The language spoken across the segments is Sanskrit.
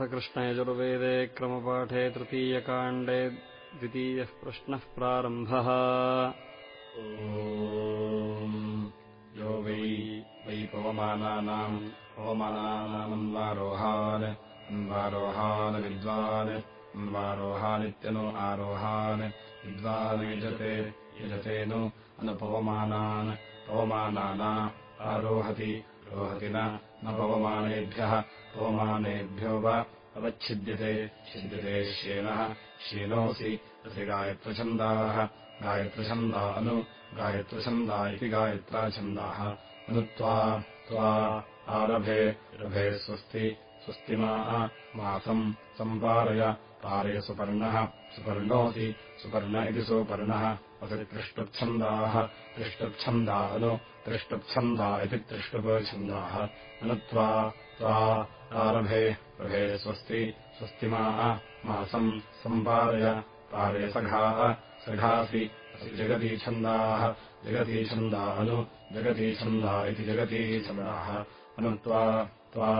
कृष्णयजुर्वेदे क्रमपाठे तृतीयकाण्डे द्वितीयः प्रश्नः प्रारम्भः। यो वै वै पवमानानाम् पवमानानामन्वारोहान् अन्वारोहान् विद्वान् अन्वारोहानित्यनु आरोहान् विद्वान् यजते यजते नु अनुपवमानान् पवमानाना आरोहति रोहति न पवमानेभ्यः पवमानेभ्यो वा अवच्छिद्यते छिद्यते श्येनः श्येनोऽसि असि गायत्रछन्दाः गायत्रछन्दा अनु गायत्रछन्दा इति गायत्राछन्दाः। अनुत्वा त्वा आरभे रभे स्वस्ति स्वस्तिमाः मासम् सम्पारय पारय सुपर्णः। सुपर्णोऽसि सुपर्ण इति सुपर्णः। असि त्रिष्टुप्छन्दाः त्रिष्टुप्छन्दा अनु त्रिष्टुप्छन्दा इति त्रिष्टुपछन्दाः अनुत्वा त्वा आरभे रभे स्वस्ति। स्वस्तिमाः मासम् सम्पारय पारय सघाः सघासि असि जगतीछन्दाः जगतीछन्दा अनु जगतीछन्दा इति जगतीछन्दाः अनुत्वा त्वा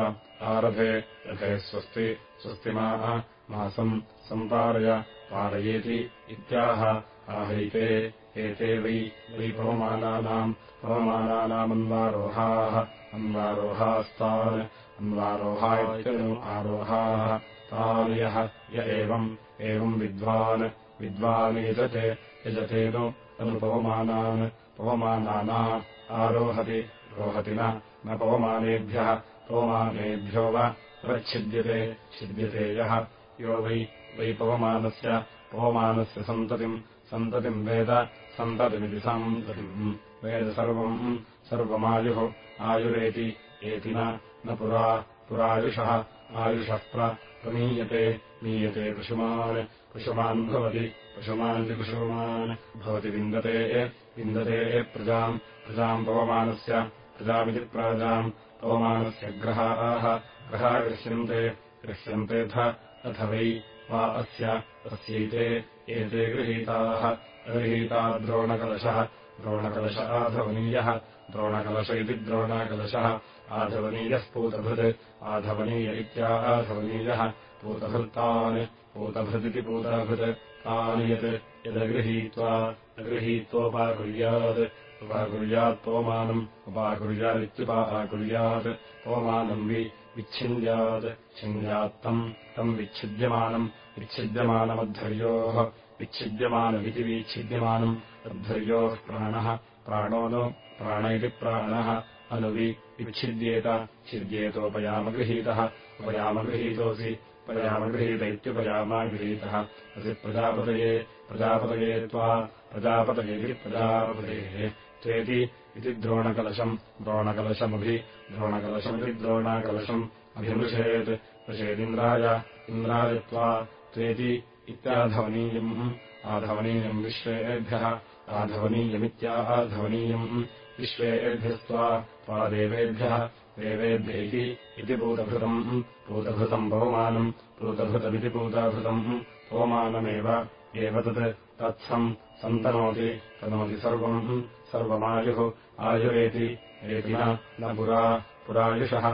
आरभे रभे स्वस्ति। स्वस्तिमाः मासम् सम्पारय पारयेति इत्याह आहैते एते वै वै पवमानानाम् पवमानानामन्वारोहाः अन्वारोहास्तान् अन्वारोहा इत्यनु आरोहाः तान् यः य एवम् एवम् विद्वान् विद्वान् यजते नु अनुपवमानान् पवमानाना आरोहति रोहति न पवमानेभ्यः पवमानेभ्यो वा प्रच्छिद्यते छिद्यते यः यो वै वै पवमानस्य पवमानस्य सन्ततिम् सन्ततिम् वेद सन्ततिमिति सन्ततिम् वेद सर्वम् सर्वमायुः आयुरेति एति न पुरा पुरायुषः आयुषः प्रमीयते मीयते पशुमान् पशुमान् भवति पशुमानिति पशुमान् भवति विन्दते विन्दते प्रजाम् प्रजाम् पवमानस्य प्रजामिति प्राजाम् पवमानस्य ग्रहाः ग्रहा गृह्यन्ते गृह्यन्तेऽथ अथ वै वा अस्य अस्यैते एते गृहीताः। अगृहीता द्रोणकलशः द्रोणकलश आधवनीयः द्रोणकलश इति द्रोणकलशः। आधवनीयः पूतभृत् आधवनीय। इत्याधवनीयः पूतभृत्तान् पूतभृदिति पूतभृत्। तान् यत् यदगृहीत्वा अगृहीत्वोपाकुर्यात् उपाकुर्यात् पोमानम् उपाकुर्यादित्युपाकुर्यात्। पोमानम् वि विच्छिन्द्यात् छिन्द्यात्तम् तम् विच्छिद्यमानम् विच्छिद्यमानमध्वर्योः विच्छिद्यमानमिति विच्छिद्यमानम् तद्धर्योः प्राणः प्राणो नु प्राण इति प्राणः अनुवि विच्छिद्येत छिद्येतोपयामगृहीतः उपयामगृहीतोऽसि पयामगृहीत इत्युपयामागृहीतः असि प्रजापतये प्रजापतये त्वा प्रजापतयेति प्रजापतेः त्वेति इति द्रोणकलशम्। द्रोणकलशमभि द्रोणकलशमिति द्रोणाकलशम्। अभिमृशेत् वृषेदिन्द्राय इन्द्राय त्वा त्वेति इत्याधवनीयम्। आधवनीयम् विश्वेभ्यः। आधवनीयमित्याधवनीयम् विश्वेभ्यस्त्वा त्वा देवेभ्यः। देवेभ्य इति पूतभृतम्। पूतभृतम् पवमानम् पूतभृतमिति पूताभृतम्। पवमानमेव एव तत्। तत्सम्। सन्तनोति। तनोति सर्वम् सर्वमायुः आयुरेति एति न पुरा पुरायुषः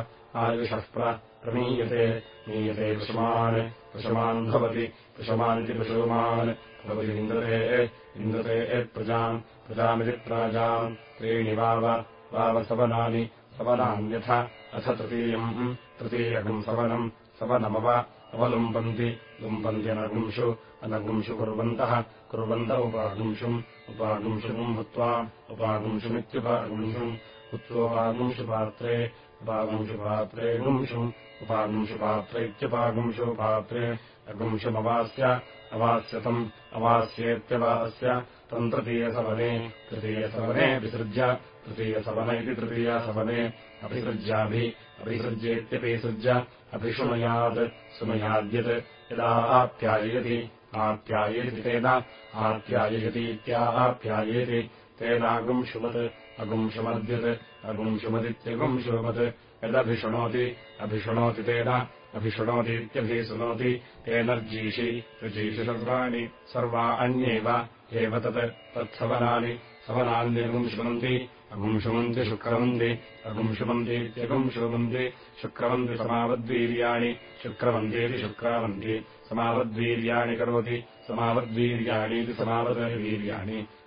आयुषः प्रमीयते मीयते पशुमान् पशुमान् भवति पशुमानिति पशुमान् भवति इन्द्रते इन्द्रते प्रजाम् प्रजामिति प्राजाम् त्रीणि वाव वावसवनानि सवनान्यथ अथ तृतीयम् तृतीयकम् सवनम् सवनमव अवलुम्बन्ति। लुम्बन्त्यनगुंषु अनगुंषु कुर्वन्तः। कुर्वन्त उपागुंशुम् उपागुंशुम् हुत्वा उपागुंशुमित्युपागुंशुम्। हुत्वोपागुंशुपात्रे उपागुंशुपात्रे गुंशुम्। उपागुंशुपात्र इत्युपागुंशुपात्रे अगुंशुमवास्य अवास्यतम् अवास्येत्यवास्य। तम् तृतीयसवने तृतीयसवने विसृज्य तृतीयसवन इति तृतीयसवने अभिसृज्याभि अभिसृज्येत्यभिसृज्य अभिशृणुयात् शृणुयाद्यत् यदा आप्याययति आप्याययति तेन आप्याययतीत्याप्यायेति तेनागुंशुमत् अगुंशुमद्यत् अगुंशुमदित्यगुंशुमत् यदभिशृणोति अभिशृणोति तेन अभिशृणोतीत्यभिशृणोति तेनर्जीषि ऋजीषि सर्वाणि सर्वा अन्येव एव तत् तत्सवनानि सवनान्यगुंशुमन्ति अगुंशुमन्ति शुक्रवन्ति अगुंशुमन्तीत्यगुंशुमन्ति शुक्रवन्ति समावद्वीर्याणि शुक्रवन्तीति शुक्रावन्ति समावद्वीर्याणि करोति समावद्वीर्याणि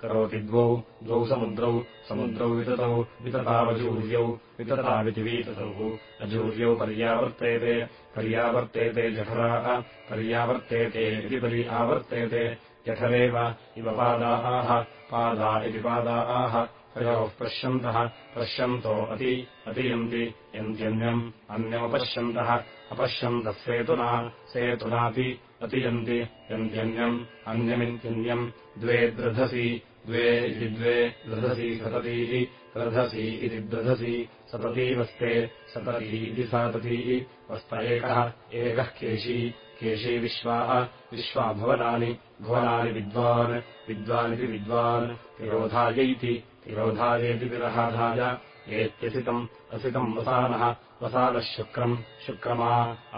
करोति द्वौ द्वौ समुद्रौ समुद्रौ विततौ विततावजूर्यौ वितताविति वीततौ अजूर्यौ पर्यावर्तेते पर्यावर्तेते जठराः पर्यावर्तेते इति परि आवर्तेते जठरेव इव पादाः पादा इति पादाः तयोः पश्यन्तः पश्यन्तो अति अतियन्ति यन्त्यन्यम् अन्यमपश्यन्तः अपश्यन्तः सेतुना सेतुनापि अतियन्ति यन्त्यन्यम् अन्यमिन्त्यन्यम् द्वे द्रधसि द्वे इति द्वे दृधसि सततीः दृधसि इति दृधसि सतती वस्ते सतती इति साततीः वस्त एकः एकः केशी केशी विश्वाः विश्वा भवनानि विद्वान् विद्वानिति विद्वान् तिरोधायैति तिरोधायेति विरहाधाय एत्यसितम् असितम् वसानः वसानः शुक्रम् शुक्रमा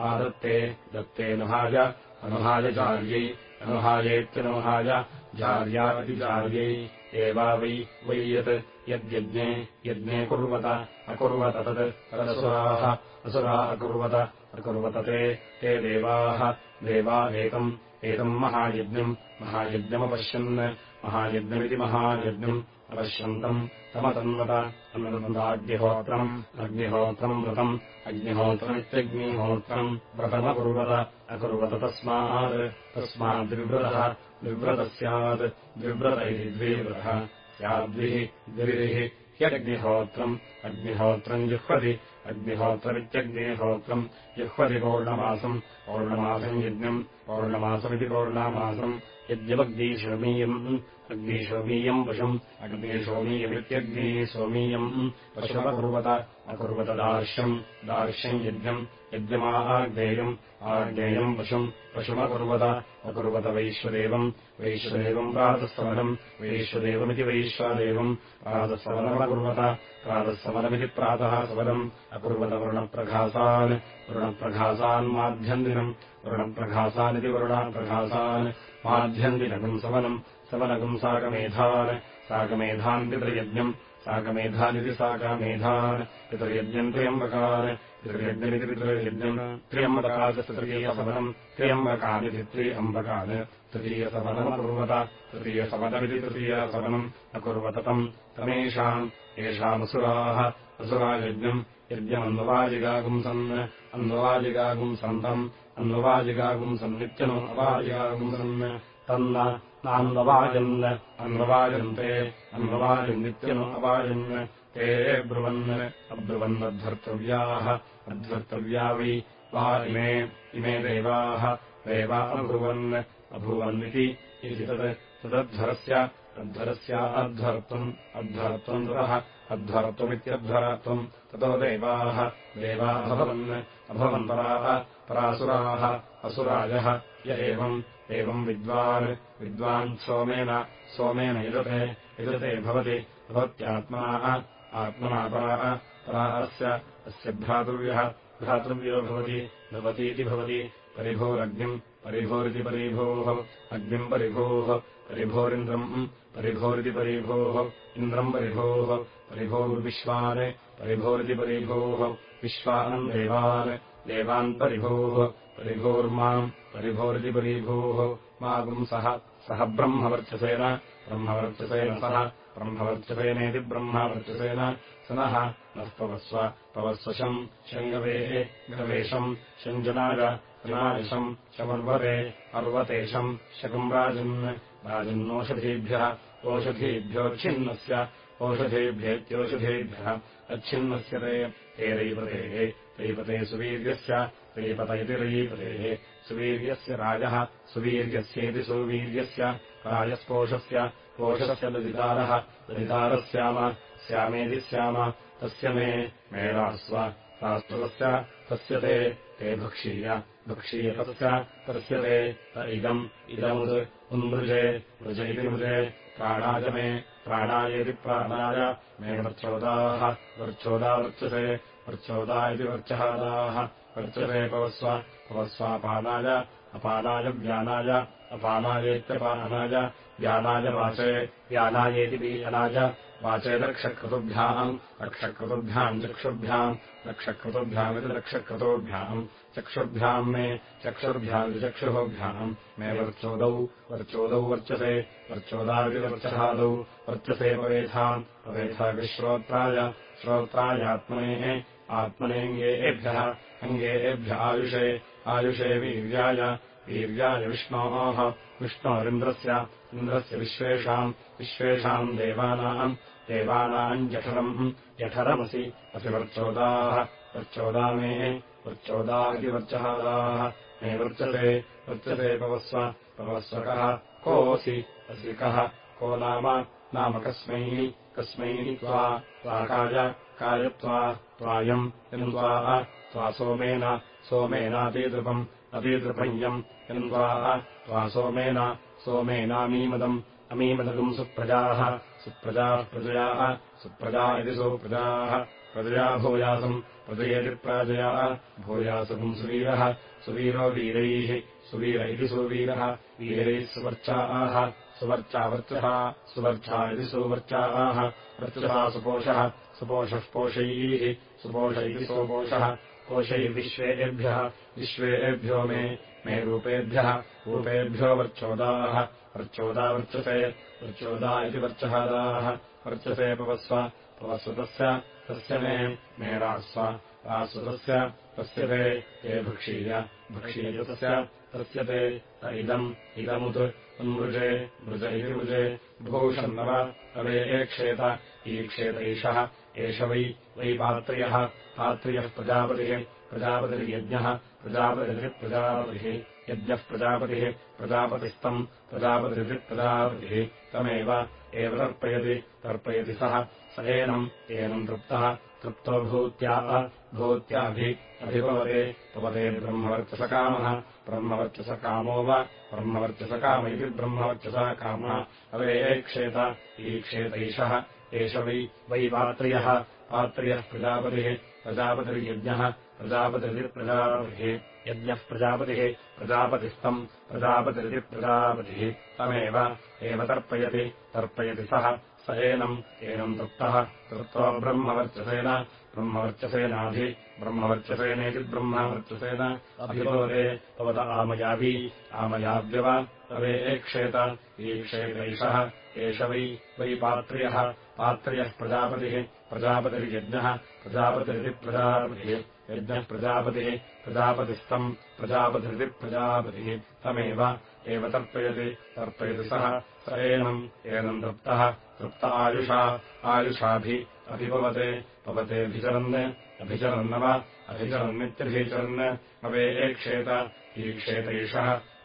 आदत्ते दत्ते नुहाय अनुहाय चार्यै अनुहायेत्यनुहाय जार्या इति चार्यै एवा वै वै यत् यद्यज्ञे यज्ञे कुर्वत अकुर्वत तत् तदसुराः असुरा अकुर्वत अकुर्वत ते ते देवाः देवा एकम् एतम् महायज्ञम् महायज्ञमपश्यन् महायज्ञमिति महायज्ञम् अपश्यन्तम् तमतन्वत अन्वतन्ताग्निहोत्रम् अग्निहोत्रम् व्रतम् अग्निहोत्रमित्यग्निहोत्रम् व्रतमकुर्वत अकुर्वत तस्मात् तस्माद्विव्रतः विव्रतः स्यात् द्विव्रत इति द्विव्रतः स्याद्विः द्विरिः ह्यग्निहोत्रम् अग्निहोत्रम् जुह्वति अग्निहोत्रमित्यग्निहोत्रम् जिह्वति पौर्णमासम् पौर्णमासम् यज्ञम् पौर्णमासमिति पौर्णमासम् यद्यवग्निशोमीयम् अग्निशोमीयम् पशुम् अग्निशोमीयमित्यग्निसोमीयम् पशुमकुर्वत अकुर्वत दार्श्यम्। दार्श्यम् यज्ञम् यज्ञमाग्नेयम् आग्नेयम् पशुम् पशुमकुर्वत अकुर्वत वैश्वदेवम्। वैश्वदेवम् प्रातःसमनम् वैश्वदेवमिति वैश्वदेवम्। प्रातःसमनमकुर्वत प्रातःसमनमिति प्रातः समनम् अकुर्वत वरुणप्रघासान्। वरुणप्रघासान् माध्यन्दिनम्। वरुणप्रघासानिति वरुणाप्रघासान्। माध्यन्दिनकम् समनम् समनकम् साकमेधान् साकमेधान् पितृयज्ञम्। साकमेधानिति साकमेधान्। पितृयज्ञम् त्र्यम्बकान्। पितृयज्ञमिति पितृयज्ञम्। त्र्यम्बकास्तृतीयसमनम् त्र्यम्बकानिति त्र्यम्बकान्। तृतीयसमनमकुर्वत तृतीयसमनमिति तृतीयसमनम् अकुर्वत तम् तमेषाम् येषामसुराः असुरायज्ञम्। यज्ञमन्ववाजिगागुंसन्। अन्ववाजिगागुंसन्तम्। अन्ववाजिगागुंसन्नित्यनो अवाजिगागुंसन् तन्न नान्ववाजन् अन्ववाजन्ते अन्ववाजन् नित्यनो अवाजन् ते ब्रुवन् अब्रुवन्नद्धर्तव्याः अद्धर्तव्या वै वा इमे इमे देवाः देवा अब्रुवन् अभूवन्निति इति तत् तदध्वरस्य अध्वरस्या अध्वर्तुम् अध्वर्त्वम् ततः अध्वर्त्वमित्यध्वरत्वम् ततो देवाः देवा अभवन् अभवन्तराः परासुराः असुराजः य एवम् एवम् विद्वान् विद्वान् सोमेन सोमेन यजते यजते भवति। पराः परा अस्य अस्य भ्रातृव्यः भ्रातृव्यो भवति। भवतीति भवति। परिभोरग्निम् परिभोरिति परिभोः। अग्निम् परिभोः। परिभोरिन्द्रम् परिभोरिति परिभोः। इन्द्रम् परिभोः। परिभोर्विश्वान् परिभोरिति परिभोः। विश्वान् देवान् देवान् परिभोः। परिभोर्माम् परिभोरिति परिभोः। मागुंसः सः ब्रह्मवर्चसेन ब्रह्मवर्चसेन सः ब्रह्मवर्चसेनेति ब्रह्मवर्चसेन स नः। नः पवस्व पवस्वशम् शङ्गवेः गवेशम् शञ्जनाय जनायशम् शमर्वते अर्वतेशम् शकम् राजन् राजन्नोषधीभ्यः ओषधीभ्योच्छिन्नस्य ओषधेभ्येत्योषधेभ्यः अच्छिन्नस्य ते हे रैपतेः रैपते सुवीर्यस्य रैपत इति रयीपतेः सुवीर्यस्य राजः सुवीर्यस्येति सुवीर्यस्य राजस्पोषस्य कोशस्य ददितारः ददितारः स्याम स्यामेति स्याम तस्य मे मे रास्व राष्ट्रतस्य तस्य ते भक्षीय भक्षीय तस्य तस्य ते त इदम् इदमुद् उन्मृजे मृज इति मृजे प्राणाय मे प्राणायेति प्राणाय मे वर्चोदाः वर्चोदा वर्चते वर्चोदा इति वर्चहादाः वर्चते पवस्व पवस्वापानाय अपानाय व्यानाय अपानायेत्यपानाय व्यानाय वाचे व्यानायेति बीयनाय वाचे रक्षक्रतुभ्याम् रक्षक्रतुभ्याम् चक्षुर्भ्याम् रक्षक्रतुभ्यामिति रक्षक्रतोभ्याम् चक्षुर्भ्याम् मे चक्षुर्भ्यामिति चक्षुभ्याम् मे वर्चोदौ वर्चोदौ वर्चसे वर्चोदाविति वर्चसादौ वर्चसे पवेथाम् पवेथाविश्रोत्राय श्रोत्रायात्मनेः आत्मनेऽङ्गेभ्यः अङ्गेभ्य आयुषे आयुषे वीर्याय वीर्याय विष्णोः। विष्णोरिन्द्रस्य इन्द्रस्य विश्वेषाम् विश्वेषाम् देवानाम् देवानाम् जठरम्। जठरमसि असि वर्चोदाः वर्चोदा मे वर्चोदा इति वर्चहादाः। मे वर्चते वर्चते पवस्व पवस्वकः कोऽसि? असि कः? नाम? नाम कस्मै कस्मै त्वा त्वाकाय कायत्वा त्वायम् यन्त्वा त्वा सोमेन सोमेनातीतृपम् अतीतृपञ्यम् यन्त्वा त्वा सोमेन सोमेनामीमदम् अमीमदगम् सुप्रजाः। सुप्रजाः इति सुप्रजाः। प्रजया भूयासम् प्रजयति प्राजया। भूयासम् सुवीरः वीरैः सुवीर इति सुवीरः। वीरैः सुवर्चाः सुवर्चा वर्चसा सुवर्चा इति सुवर्चाः। वर्चसा सुपोषः सुपोषः पोषैः सुपोष इति सुपोषः कोशैर्विश्वेभ्यः विश्वेभ्यो मे मे रूपेभ्यः रूपेभ्यो वर्चोदाः वर्चोदा वर्चसे वर्चोदा इति वर्चहादाः वर्चसे पवस्व पवस्वतस्य तस्य मे मे रास्व रास्वतस्य तस्य ते ते भक्षीय भक्षीयतस्य तस्य ते त इदम् इदमुत् उन्मृजे मृज इति मृजे भूषन्नव तवे एक्षेत ईक्षेत एषः वै वै पात्र्यः पात्र्यः प्रजापतिः प्रजापतिर्यज्ञः प्रजापतिरिप्रजापतिः यज्ञः प्रजापतिः प्रजापतिस्तम् प्रजापतिरिप्रजापतिः तमेव एव तर्पयति तर्पयति सः। स एनम् एनम् तृप्तः तृप्तो भूत्या भूत्याभि अभिभवते पवते ब्रह्मवर्चसकामः ब्रह्मवर्चसकामो वा ब्रह्मवर्चसकाम इति ब्रह्मवर्चसः कामः अवे एक्षेत ईक्षेत एषः एष वै वै पात्र्यः प्रजापतिः प्रजापतिर्यज्ञः प्रजापतिरिप्रजापतिः यज्ञः प्रजापतिः प्रजापतिस्तम् प्रजापतिरिप्रजापतिः तमेव एव तर्पयति तर्पयति सः स एनम् एनम् तृप्तः तृप्तो ब्रह्मवर्चसेन ब्रह्मवर्चसेनाभि ब्रह्मवर्चसेनेति ब्रह्मवर्चसेन अभिभवते भवत आमयाभि आमयाव्यव तवे एक्षेत ईक्षेतैषः एष वै वै पात्र्यः पात्र्यः प्रजापतिः प्रजापतिर्यज्ञः प्रजापतिरिप्रजापतिः यज्ञः प्रजापतिः प्रजापतिस्तम् प्रजापतिरिप्रजापतिः तमेव एव तर्पयति तर्पयति सः स एनम् एनम् तृप्तः तृप्त आयुषा आयुषाभि अभिभवते भवतेऽभिचरन् अभिचरन्नव अभिचरन्नित्यभिचरन् अवे एक्षेत ईक्षेत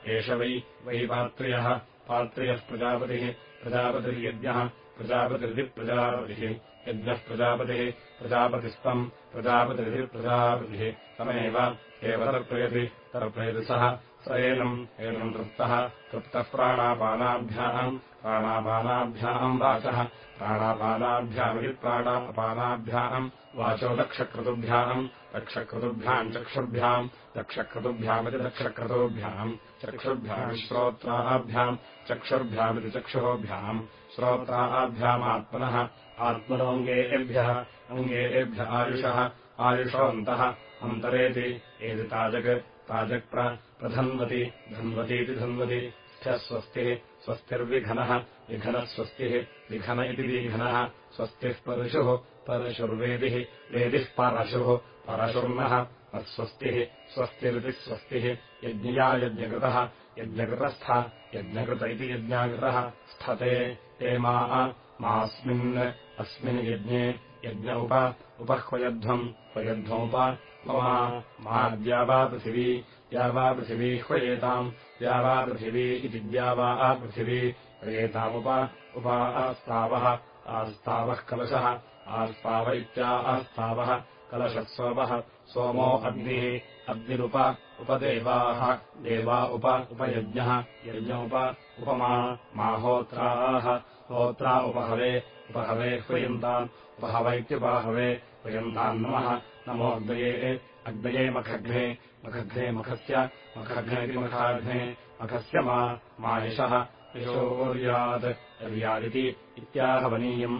एषः वै वै पात्र्यः। पात्र्यः प्रजापतिः प्रजापतिर्यज्ञः प्रजापतिरिप्रजापतिः यज्ञः प्रजापतिः प्रजापतिस्तम् प्रजापतिरिप्रजापतिः तमेव एव तर्पयति तर्पयति सः। स एनम् एनम् तृप्तः तृप्तः प्राणापानाभ्याम् प्राणापानाभ्याम् वाचः। प्राणापानाभ्यामिति प्राणापानाभ्याम् वाचो दक्षक्रतुभ्याम्। दक्षक्रतुभ्याम् चक्षुर्भ्याम् दक्षक्रतुभ्यामिति दक्षक्रतोभ्याम् चक्षुर्भ्याम् श्रोत्राभ्याम् चक्षुर्भ्यामिति चक्षुभ्याम् श्रोत्राभ्यामात्मनः आत्मनोऽङ्गेभ्यः अङ्गेभ्य आयुषः आयुषोऽन्तः अन्तरेति एति ताजक् ताजक्प्रधन्वति धन्वतीति धन्वति स्थ्यस्वस्तिः स्वस्तिर्विघनः विघनः स्वस्तिः विघन इति विघनः स्वस्तिः परशुः परशुर्वेदिः वेदिः परशुः परशुर्नः अस्वस्तिः स्वस्तिरिति स्वस्तिः यज्ञया यज्ञकृतः यज्ञकृतस्थ यज्ञकृत इति यज्ञाकृतः स्थते ते मा मास्मिन् अस्मिन् यज्ञे यज्ञ उप उपह्वयध्वम् ह्वयध्वमुप ममा द्यावापृथिवी द्यावापृथिवी ह्वयेताम् द्यावापृथिवी इति द्यावा पृथिवी ह्वयेतामुप उपा आस्तावः आस्तावः कलशः आस्ताव इत्या आस्तावः कलशत्सोमः सोमो अग्निः अग्निरुप उपदेवाः देवा उप उपयज्ञः यज्ञोप उपमा माहोत्राः होत्रा उपहवे उपहवे ह्वयन्ताम् उपहव इत्युपाहवे ह्वयन्ताम् नमः। नमोऽग्नये अग्नये मखघ्ने मखघ्ने मखस्य मखघ्नेति मखाघ्ने मखस्य मा मायशः यशोर्यात् अर्यादिति इत्याहवनीयम्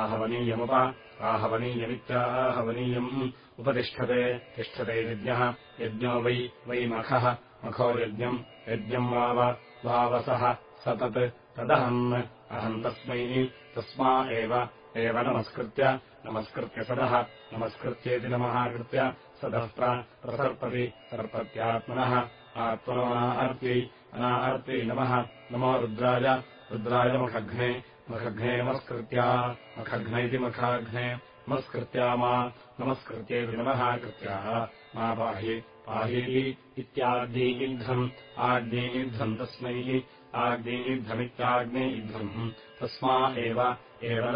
आहवनीयमुप आहवनीयमित्याहवनीयम् उपतिष्ठते तिष्ठते यज्ञः। यज्ञो वै वै मखः। मखो यज्ञम् यज्ञम् वाव वावसः स तत् तदहम्। अहम् तस्मै तस्मा एव नमस्कृत्य। नमस्कृत्य सदः। नमस्कृत्येति नमः कृत्य सदः प्रसर्पति सर्पत्यात्मनः। आत्मनोनार्त्यै अनार्त्यै नमः। नमो रुद्राय रुद्राय मखघ्ने मखघ्ने नमस्कृत्या मखघ्न इति मखाघ्ने नमस्कृत्या मा नमस्कृत्येति नमः कृत्याः। मा पाहि पाहि इत्याग्नेयुद्धम् आग्नेयुद्धम् तस्मै आग्नेयुद्धमित्याग्नेयुद्धम् तस्मा एव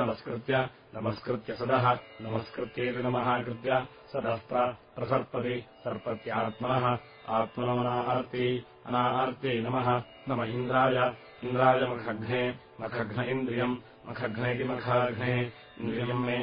नमस्कृत्य नमस्कृत्य सदः नमस्कृत्येति नमः कृत्य सदः प्रसर्पति सर्पत्यात्मनः आत्मनोनार्ति अनार्त्यै नमः नम इन्द्राय इन्द्राय मखघ्ने मखघ्न इन्द्रियम् मखघ्न इति मखाघ्ने। इन्द्रियम् मे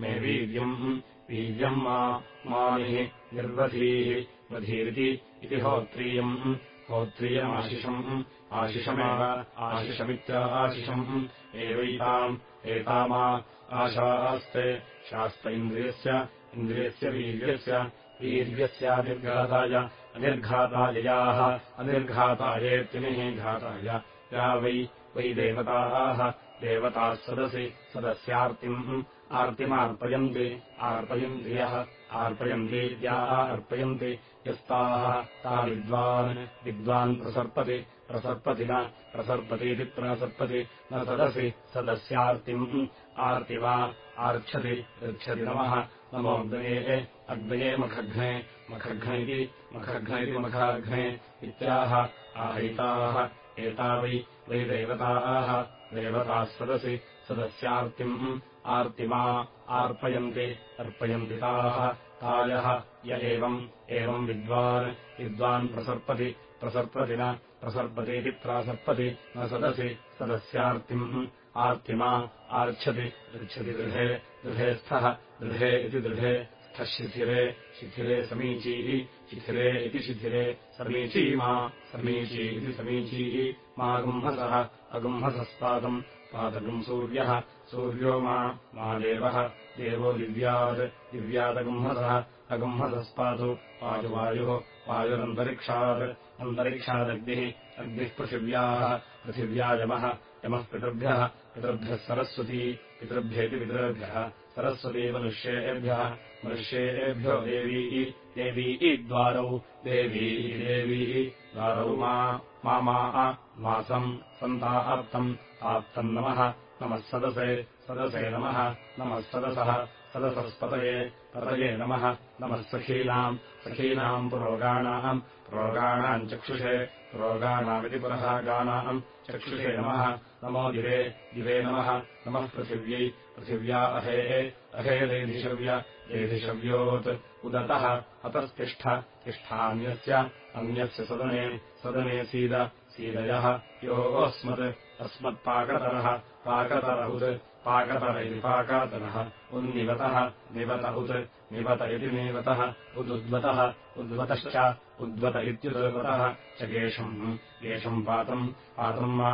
मे वीर्यम् वीर्यम् मा मानिः निर्वधीः वधीरिति इति होत्रीयम् होत्रीयमाशिषम् आशिषमेव आशिषमित्या आशिषम्। एवैताम् एतामा आशास्ते शास्त इन्द्रियस्य इन्द्रियस्य वीर्यस्य वीर्यस्यानिर्घाताय अनिर्घाताययाः अनिर्घातायेत्यनिः घाताय या वै वै देवताः। देवताः सदसि सदस्यार्तिम्। आर्तिमार्पयन्ति आर्पयन्ति यः। आर्पयन्तीत्याः अर्पयन्ति यस्ताः। ता विद्वान्। विद्वान् प्रसर्पति प्रसर्पति न। प्रसर्पतीति प्रसर्पति न सदसि सदस्यार्तिम्। आर्ति वा आर्च्छति ऋच्छति नमः। नमोऽग्नये अग्नये मखघ्ने मखघ्न इति मखघ्न इति मखाघ्ने इत्याह। आहैताः एता वै वै देवताः। देवताः सदसि सदस्यार्तिम् आर्तिमा आर्पयन्ति अर्पयन्ति ताः। तायः य एवम् एवम् विद्वान्। विद्वान् प्रसर्पति प्रसर्पति न प्रसर्पतीति प्रासर्पति न सदसि सदस्यार्तिम् आर्तिमा आर्च्छति ऋच्छति दृढे दृढे स्थः दृढे इति दृढे स्थः शिथिरे शिथिरे समीचीः शिथिरे इति शिथिरे समीचीमा समीची इति समीचीः मा गुम्हसः अगुम्हसस्पादम् पादकम् सूर्यः सूर्यो मा देवः देवो दिव्यात् दिव्यादगुम्हसः अगुम्हसस्पातु वायुवायुः वायुरन्तरिक्षात् अन्तरिक्षादग्निः अग्निः पृथिव्याः पृथिव्या यमः यमः पितृभ्यः पितृभ्यः सरस्वती पितृभ्येति पितृभ्यः सरस्वती मनुष्येभ्यः मनुष्येभ्यो देवी देवी द्वारौ देवी देवी द्वारौ मा मा मासम् सन्ता आप्तम् आप्तम् नमः नमः सदसे सदसे नमः नमः सदसः सदसस्पतये पतये नमः। नमः सखीनाम्। सखीनाम् पुरोगाणाम्। पुरोगाणाम् चक्षुषे। पुरोगाणामिति पुरः गानाम् चक्षुषे नमः। नमो दिवे। दिवे नमः। नमः पृथिव्यै। पृथिव्या अहे। अहे लेधिषव्य। लेधिषव्योत्। उदतः। अतस्तिष्ठ तिष्ठान्यस्य। अन्यस्य सदने। सदने सीद। सीदयः। योऽस्मत् अस्मत्पाकतरः पाकतर पाकतर उन्निवतः निवत उत् निवत इति निवतः उदुद्वतः उद्वतश्च उद्वत इत्युद्वतः च केशम् केशम् पातम् पातम् मा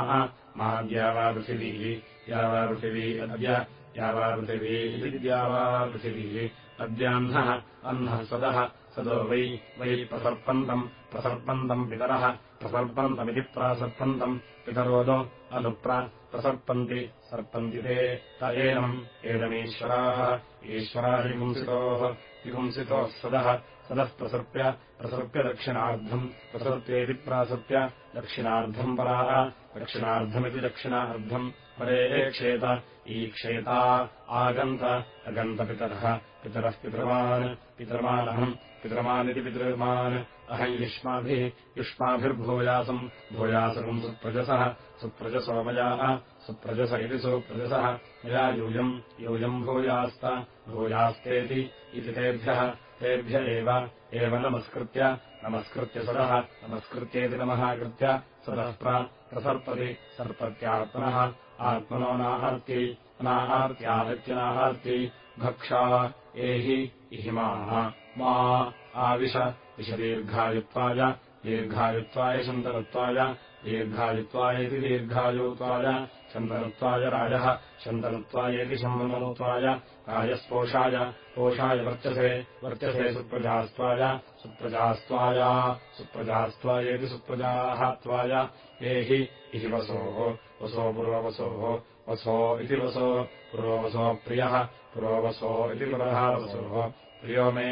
माद्यावापृथिवीः यावापृथिवी अद्य यावापृथिवी इति द्यावापृथिवीः अद्याह्नः अह्नः सदः सदो वै वै प्रसर्पन्तम् प्रसर्पन्तम् पितरः प्रसर्पन्तमिति प्रासर्पन्तम् पितरोदो अनुप्र प्रसर्पन्ति सर्पन्ति ते। त एनम् एनमीश्वराः ईश्वरा विपुंसितोः विपुंसितोः सदः। सदः प्रसर्प्य प्रसर्प्य दक्षिणार्धम् प्रसर्प्येति प्रासर्प्य दक्षिणार्धम् पराः। दक्षिणार्धमिति दक्षिणार्धम् परे क्षेत ईक्षेता आगन्त अगन्तपितरः पितरः। पितृमान् पितृमानहम् पितृमानिति पितृमान् अहम् युष्माभिः युष्माभिर्भूयासम् भूयासकम् सुप्रजसः सुप्रजसो मयाः सुप्रजस इति सुप्रजसः मया यूयम् यूयम् भूयास्त भूयास्तेति इति तेभ्यः तेभ्य एव नमस्कृत्य नमस्कृत्य सदः नमस्कृत्येति नमः कृत्य सदः प्रसर्पति सर्पत्यात्मनः आत्मनोनाहर्त्यै अनाहार्त्यादित्यनाहार्त्यै भक्षा एहि इहिमाः मा आविश विशदीर्घायुत्वाय दीर्घायुत्वाय शन्तनत्वाय दीर्घायुत्वायेति दीर्घायुत्वाय शन्तनत्वाय राजः शन्तनत्वायेति शम्बनत्वाय राजस्पोषाय पोषाय वर्चसे वर्चसे सुप्रजास्त्वाय सुप्रजास्त्वाया सुप्रजास्त्वायेति सुप्रजाः त्वाय ये हि इति वसोः वसो पुरोवसोः वसो इति वसो पुरोवसो प्रियः पुरोवसो इति पुरः वसोः प्रियो मे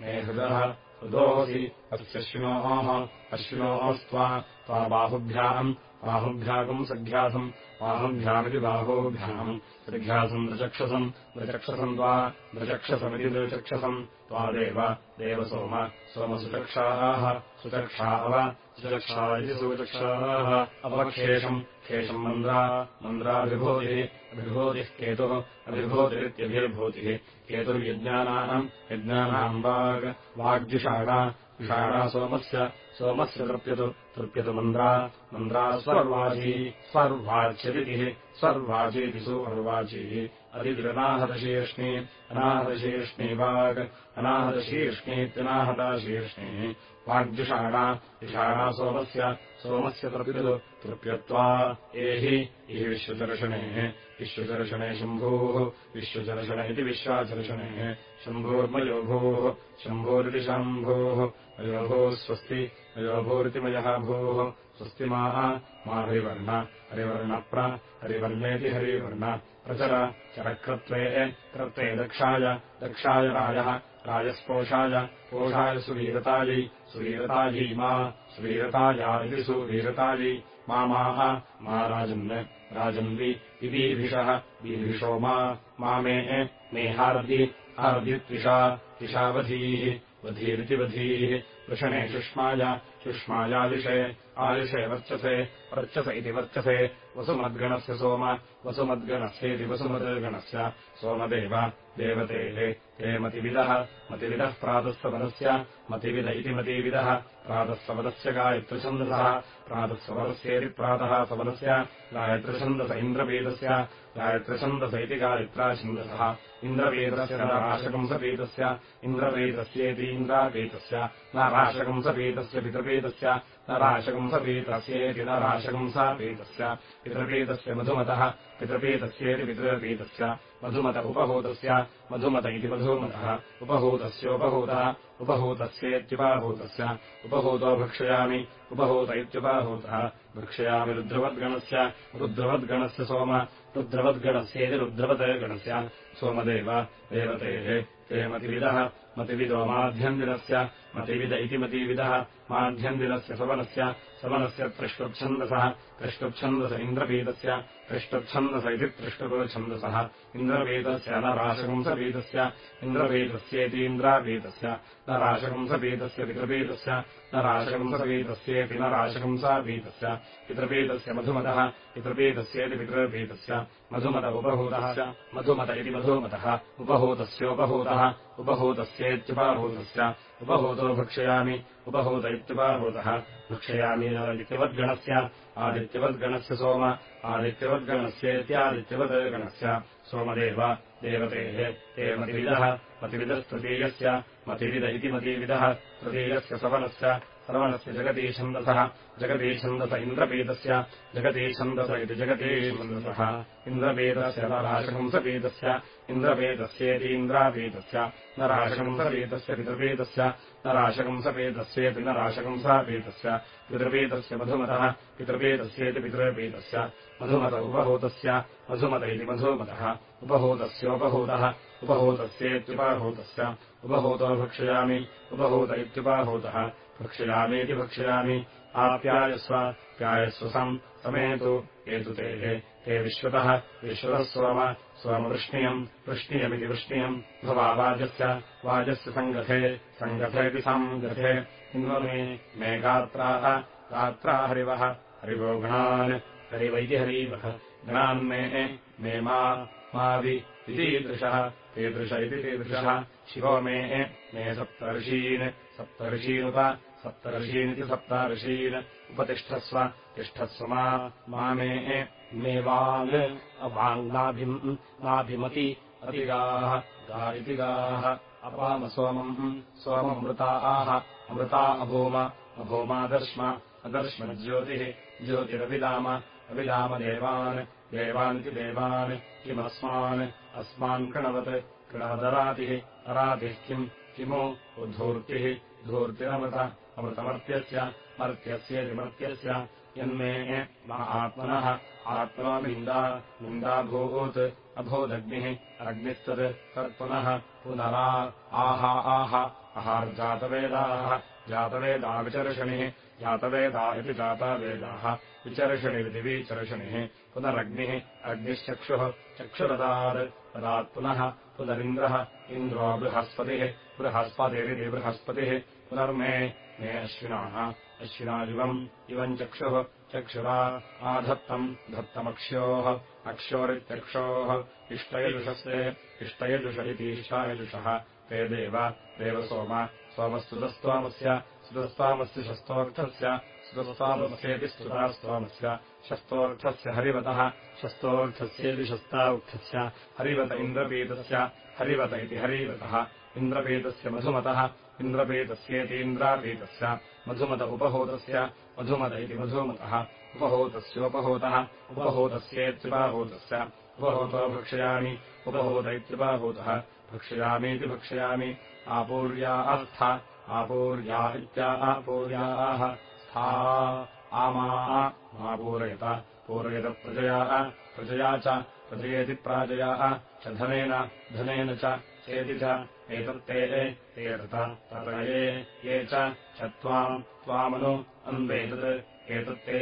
मे हृदः हृदोऽसि अश्विनोः अश्विनोस्त्वा त्वा बाहुभ्याम् बाहुभ्यागम् सघ्यासम् बाहुभ्यामिति बाहोभ्याम् सघ्यासम् दृचक्षसम् दृचक्षसम् त्वा दृचक्षसमिति दृचक्षसम् त्वादेव देव सोम सोमसुचक्षाः। सुचक्षा अव सुचक्षा इति सुचक्षाः। अवक्षेषम् शेषम् मन्द्रा मन्द्राभिभूतिः अभिभूतिः केतुः अभिभूतिरित्यभिर्भूतिः। केतुर्यज्ञानानाम् यज्ञानाम् वाग् वाग्जुषाणा विषाणा सोमस्य सोमस्य तृप्यतु तृप्यतु मन्द्रा मन्द्रा स्वर्वाची स्वर्वाच्यतिः स्वर्वाचीति सुवर्वाचीः अतिरनाहतशीर्ष्णी अनाहतशीर्ष्णी वाग् अनाहतशीर्ष्णीत्यनाहताशीर्ष्णीः वाग्जुषाणा विषाणा सोमस्य सोमस्य तृप्यतु तृप्यत्वा एहि इहि विश्वचर्षणेः। विश्वचर्षणे शम्भोः। विश्वचर्षण इति विश्वाचर्षणेः शम्भोर्मयोभोः शम्भोरिति शम्भोः अयोभोः स्वस्ति अयोभोरिति मयः भोः स्वस्ति माः हरिवर्ण हरिवर्णप्र हरिवर्णेति हरिवर्ण। प्रचर चरक्रत्वे कृत्वे दक्षाय दक्षाय राजः राजस्पोषाय पोषाय सुवीरतायै सुवीरतायै मा सुवीरताया इति सुवीरतायै। मा माः मा राजन् राजन्वि विदीर्भिषः दीर्भिषो मा मे मे हार्दि हार्दित्विषा तिषावधीः वधीरिति वधीः वृषणे शुष्माय शुष्मायादिशे आयुषे वर्चसे वर्चस इति वर्चसे वसुमद्गणस्य सोम वसुमद्गणस्येति वसुमद्गणस्य सोमदेव देवतेः ते मतिविदः मतिविदः प्रातःसवदस्य मतिविद इति मतिविदः प्रातःसवदस्य गायत्रिछन्दसः प्रातःसवदस्येति प्रातः सवदस्य गायत्रिछन्दस इन्द्रपीतस्य गायत्रिछन्दस इति गायत्राछन्दसः इन्द्रपीतस्य नाराशकंसपीतस्य इन्द्रपीतस्येति इन्द्रापीतस्य नाराशकंसपीतस्य पितृपीतस्य नराशकंसपीतस्येति नराशकंसापीतस्य पितृपीतस्य मधुमतः पितृपीतस्येति पितृपीतस्य मधुमत उपहूतस्य मधुमत इति मधुमतः उपहूतस्योपहूतः उपहूतस्येत्युपाहूतस्य उपहूतो भक्षयामि। उपहूत इत्युपाहूतः भक्षयामि रुद्रवद्गणस्य। रुद्रवद्गणस्य सोम रुद्रवद्गणस्येति रुद्रवद्गणस्य सोमदेव देवतेः ते मतिविदः मतिविदो माध्यन्दिनस्य मतिविद इति मतिविदः माध्यन्दिनस्य सवनस्य सवनस्य त्रिष्टुप्छन्दसः त्रिष्टुप्छन्दस इन्द्रपीतस्य त्रिष्टुप्छन्दस इति त्रिष्टुपछन्दसः इन्द्रपीतस्य न राशकंसपीतस्य इन्द्रपीतस्येतीन्द्रापीतस्य न राशकंसपीतस्य पितृपीतस्य न राशकंसपीतस्येति न राशकंसापीतस्य पितृपीतस्य मधुमतः पितृपीतस्येति पितृपीतस्य मधुमत उपभूतः मधुमत इति मधुमतः उपभूतस्योपभूतः उपभूतस्येत्युपाभूतस्य उपभूतो भक्षयामि उपभूत इत्युपाभूतः भक्षयामि आदित्यवद्गणस्य आदित्यवद्गणस्य सोम आदित्यवद्गणस्येत्यादित्यवद्गणस्य सोमदेव देवतेः ते मतिविदः मतिविदस्तृतीयस्य मतिविद इति मतिविदः तृतीयस्य सवनस्य सर्वणस्य जगतीछन्दसः जगतीछन्दस इन्द्रपीतस्य जगतीछन्दस इति जगतीछन्दसः इन्द्रपीतस्य न राशकंसपीतस्य इन्द्रपीतस्येति इन्द्रापीतस्य न राशकंसपीतस्य पितृपीतस्य न राशकंसपीतस्येति न राशकंसापीतस्य पितृपीतस्य मधुमतः। पितृपीतस्येति पितृपीतस्य मधुमत उपभूतस्य मधुमत इति मधुमतः। उपभूतस्योपभूतः उपभूतस्येत्युपाभूतस्य उपभूतो भक्षयामि। उपभूत इत्युपाभूतः भक्षयामीति भक्षयामि आप्यायस्व प्यायस्व सम् समेतु एतु तेः ते विश्वतः विश्वतः सोम सोमवृष्णियम् वृष्णियमिति वृष्णियम् भवा वाजस्य वाजस्य सङ्गथे सङ्गथेति सङ्गथे इन्वमे मे गात्राः गात्रा हरिवः हरिवो गणान् हरिवैति हरीवः। गणान्मे मे मा मावि इतीदृशः कीदृश इति कीदृशः शिवो मे मे सप्तर्षीन् सप्तर्षीनुप सप्तर्षीनिति सप्तार्षीन् उपतिष्ठस्व तिष्ठस्व मा मे मे वाङ् अवाङ्नाभिम् नाभिमति अतिगाः गा इति गाः अपाम सोमम् सोममृता आह अमृता अभूम अभूमादर्श्म अदर्श्म ज्योतिः ज्योतिरभिदाम अभिदाम देवान् देवानिति देवान् किमस्मान् अस्मान् कृणवत् कृणवदरातिः अरातिः किम् किमु उद्धूर्तिः धूर्तिरमृत अमृतमर्त्यस्य मर्त्यस्येतिमर्त्यस्य यन्मे मा आत्मनः, आत्मा निन्दा, निन्दाभूत्, अभूदग्निः, अग्निस्तत् तत्पुनः पुनरा आहा, आह अहार्जातवेदाः जातवेदाविचर्षणिः जातवेदा इति जातावेदाः, विचर्षणिरिति विचर्षणिः, पुनरग्निः, अग्निश्चक्षुः, चक्षुरदात् तदात् पुनः पुनरिन्द्रः, इन्द्रो बृहस्पतिः, बृहस्पतिरिति बृहस्पतिः, पुनर्मे मे अश्विनाः। अश्विनादिवम् इवम् चक्षुः। चक्षुरा आधत्तम् धत्तमक्ष्योः अक्षोरित्यक्षोः। इष्टयजुषस्ते इष्टयजुष इति इष्टायजुषः। ते देव देवसोम सोमस्तुतस्त्वामस्य सुतस्त्वामस्य शस्तोऽर्थस्य सुतस्त्वामस्येति स्तुतास्त्वामस्य शस्तोऽर्थस्य हरिवतः शस्तोऽर्थस्येति शस्तार्थस्य हरिवत इन्द्रपीतस्य हरिवत इति हरिवतः। इन्द्रपीतस्य मधुमतः। इन्द्रपीतस्येतीन्द्रापीतस्य मधुमत उपहूतस्य। मधुमत इति मधुमतः। उपहूतस्योपहूतः। उपहूतस्येत्युपाहूतस्य। उपहूतो भक्षयामि। उपहूत इत्युपाहूतः। भक्षयामीति भक्षयामि। आपूर्या अस्थ आपूर्या इत्या आपूर्याः। स्था। आमा। मापूरयत पूरयत प्रजयाः। प्रजया च प्रजयेति प्राजयाः च धनेन धनेन च चेति च एतत्ते ते रत ततये ये च त्वाम् त्वामनु अन्वेतत् एतत्ते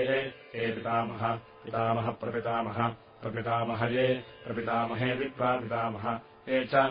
ते पितामह पितामह प्रपितामह प्रपितामहये प्रपितामहेति प्रापितामह ये च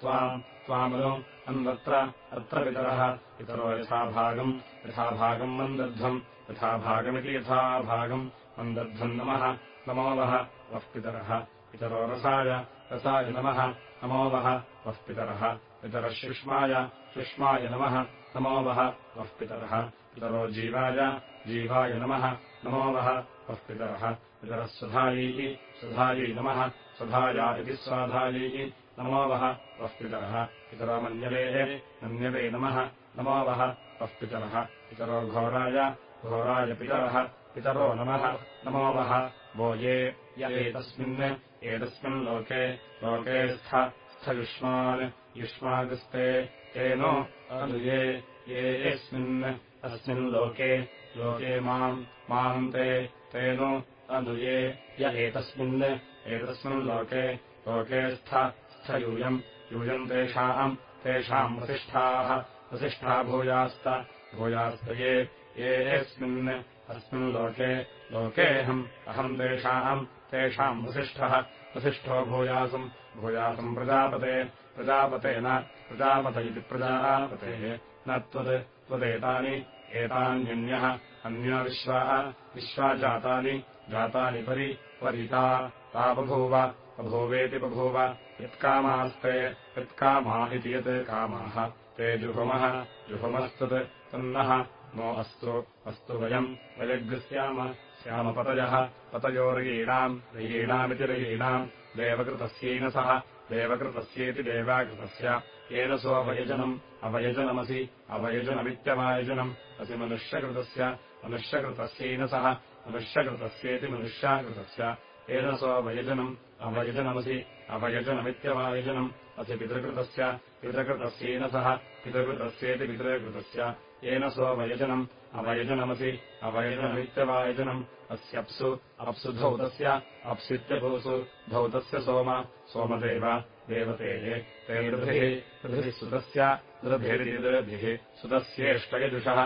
त्वाम् त्वामनु अन्वत्र अत्र पितरः पितरो यथाभागम् यथाभागम् मन्दध्वम् यथाभागमिति यथाभागम् मन्दध्वम् नमः नमो वः वः पितरः पितरो रसाय रसाय नमः। नमो वः। वः पितरः। शुष्माय। शुष्माय नमः। नमो वः। वः पितरः। जीवाय। जीवाय नमः। नमो वः। वः पितरः। पितरः स्वधायैः स्वधायै नमः। स्वधाया इति स्वाधायैः। नमो वः। वः पितरः। पितरो मन्यवेः मन्यवे नमः। नमो वः। वः पितरः। घोराय। घोराय पितरः। पितरो नमः। नमो वः। ये य एतस्मिन् एतस्मिन् लोके लोके स्थ स्थयुष्मान् युष्मागस्ते तेनो अनुये ये यस्मिन् अस्मिन् लोके लोके माम् माम् ते तेनो अनुये य एतस्मिन् एतस्मिन् लोके लोके स्थ स्थयूयम् यूयम् तेषाम् तेषाम् वसिष्ठाः वसिष्ठा भूयास्त भूयास्तये ये यस्मिन् अस्मिन् लोके लोकेऽहम् अहम् तेषाम् तेषाम् वसिष्ठः। वसिष्ठो भूयासम् भूयासम् प्रजापते प्रजापते न प्रजापत इति प्रजापतेः। न त्वत् त्वदेतानि एतान्यन्यः अन्या विश्वाः विश्वा जातानि जातानि परि परिता ता बभूव बभूवेति बभूव यत्कामास्ते यत्कामा इति यत् कामाः। ते जुहुमः जुहुमस्तत् तन्नः नो अस्तु अस्तु वयम् वयगृह्स्याम श्यामपतयः पतयोर्यीणाम् रयीणामिति रयीणाम् देवकृतस्येन सह देवकृतस्येति देवाकृतस्य। येन सोऽवयजनम् अवयजनमसि अवयजनमित्यवायजनम् असि मनुष्यकृतस्य मनुष्यकृतस्येन सह मनुष्यकृतस्येति मनुष्याकृतस्य। येन सोऽवयजनम् अवयजनमसि अवयजनमित्यवायजनम् असि पितृकृतस्य पितृकृतस्येन सह पितृकृतस्येति पितृकृतस्य येन स्ववयजनम् अवयजनमसि अवयजनमित्यवायजनम् अस्यप्सु अप्सु धौतस्य अप्सित्यभूसु धौतस्य सोम सोमदेव देवतेः ते दृभिः दृभिः सुतस्य दृभिरिदृभिः सुतस्येष्टयजुषः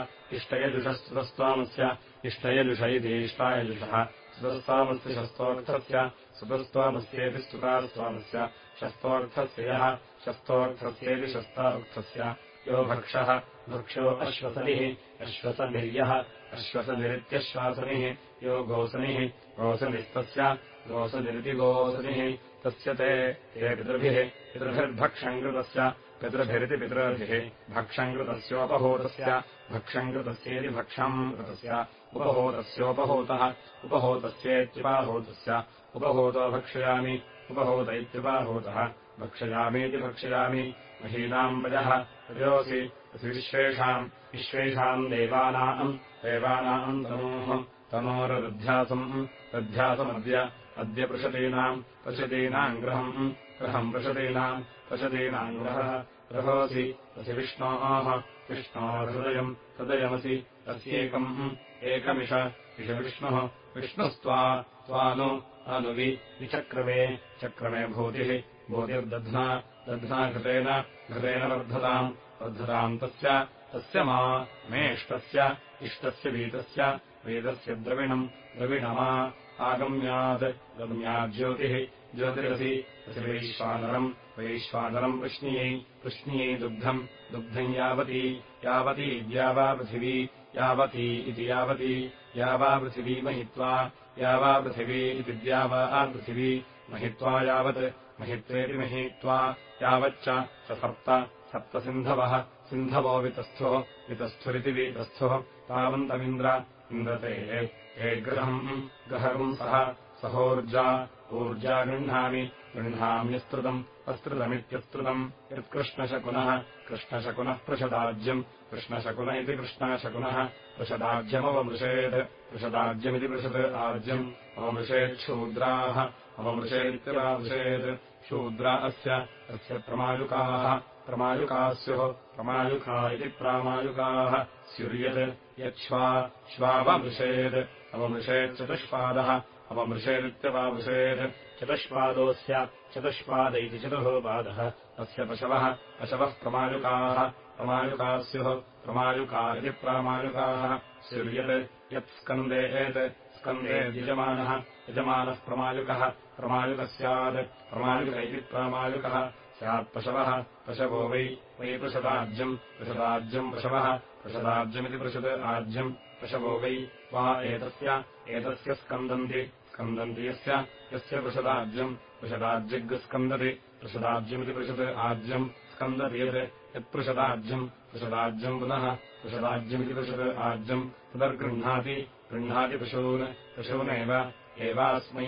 इष्टयजुष इति इष्टायजुषः सुतस्त्वामस्य शस्तोऽर्थस्य सुतस्त्वामस्येति स्तुतास्त्वामस्य शस्तोऽर्थस्य यः शस्तोऽर्थस्येति शस्तार्थस्य यो भक्षः भक्षो अश्वसनिः अश्वसनिर्यः अश्वसनिरित्यश्वासनिः यो गोसनिः गोसनिस्तस्य गोसनिरिति गोसनिः तस्य ते ते पितृभिः पितृभिर्भक्षम् कृतस्य पितृभिरिति पितृभिः भक्षम् कृतस्य उपहूतस्योपहूतः उपहूतस्येत्युपाहूतस्य उपहूतो भक्ष्यामि उपहूत इत्युपाहूतः भक्षयामीति भक्षयामि महीनाम् वयः रजोऽसि विश्वेषाम् विश्वेषाम् देवानाम् देवानाम् तनोः तनोरध्यासम् रध्यासमद्य अद्य पृषतीनाम् पशतीनाम् ग्रहम् ग्रहम् पृषतीनाम् पशतीनाम् ग्रहः ग्रहोऽसि असि विष्णोः विष्णोर्हृदयम् हृदयमसि अस्येकम् एकमिष इष विष्णुः विष्णुस्त्वा त्वा नु अनुवि विचक्रमे चक्रमे भूतिः भूतिर्दध्ना दध्ना घृतेन घृतेन वर्धताम् वर्धताम् तस्य तस्य मा मेष्टस्य इष्टस्य वीतस्य वेदस्य द्रविणम् द्रविणमा आगम्यात् गम्याज्योतिः ज्योतिरसि असि वैश्वानरम् वृष्ण्यै वृष्ण्यै दुग्धम् दुग्धम् यावती यावती द्यावापृथिवी यावती इति यावती यावापृथिवी महित्वा यावापृथिवी इति द्यावा पृथिवी महित्वा यावत् महित्वेति महित्वा यावच्च सप्त सप्तसिन्धवः सिन्धवो वितस्थुः वितस्थुरिति वितस्थुः तावन्तमिन्द्र इन्द्रते। हे गहम् सः सहोर्जा ऊर्जा गृह्णामि गृह्णाम्यस्तृतम् अस्तृतमित्यस्तृतम् यत्कृष्णशकुनः कृष्णशकुनः पृषदाज्यम् कृष्णशकुन इति कृष्णशकुनः पृषदाज्यमवमृषेत् पृषदाज्यमिति पृषत् आज्यम्। अवमृषेच्छूद्राः अवमृषेत्यवामृषेत् शूद्रा अस्य अस्य प्रमायुकाः। प्रमायुकाः स्युः प्रमायुका इति प्रामायुकाः। स्युर्यत् यच्छ्वा श्वावमृषेत्। अवमृषेच्चतुष्पादः अपमृषेदित्यवामृषेत् चतुष्पादोऽस्य चतुष्पाद इति चतुःपादः अस्य पशवः पशवः प्रमायुकाः स्युः प्रमायुका इति प्रामायुकाः स्युर्यत् यत्स्कन्देत् स्कन्देद्यजमानः यजमानः प्रमायुकः प्रमायुकः स्यात् प्रमायुक इति प्रामायुकः स्यात्पशवः पशवो वै वै पृषदाज्यम् पृषदाज्यम् पशवः पृषदाज्यमिति पृषद् आज्यम् पशवो वै एतस्य एतस्य स्कन्दन्ति स्कन्दन्ति यस्य यस्य पृषदाज्यम् पृषदाज्यग्स्कन्दति पृषदाज्यमिति पृषत् आज्यम् स्कन्दति यत् यत्पृषदाज्यम् पृषदाज्यम् पुनः पृषदाज्यमिति पृषत् आज्यम् पुनर्गृह्णाति गृह्णाति पशून् पशूनेव एवास्मै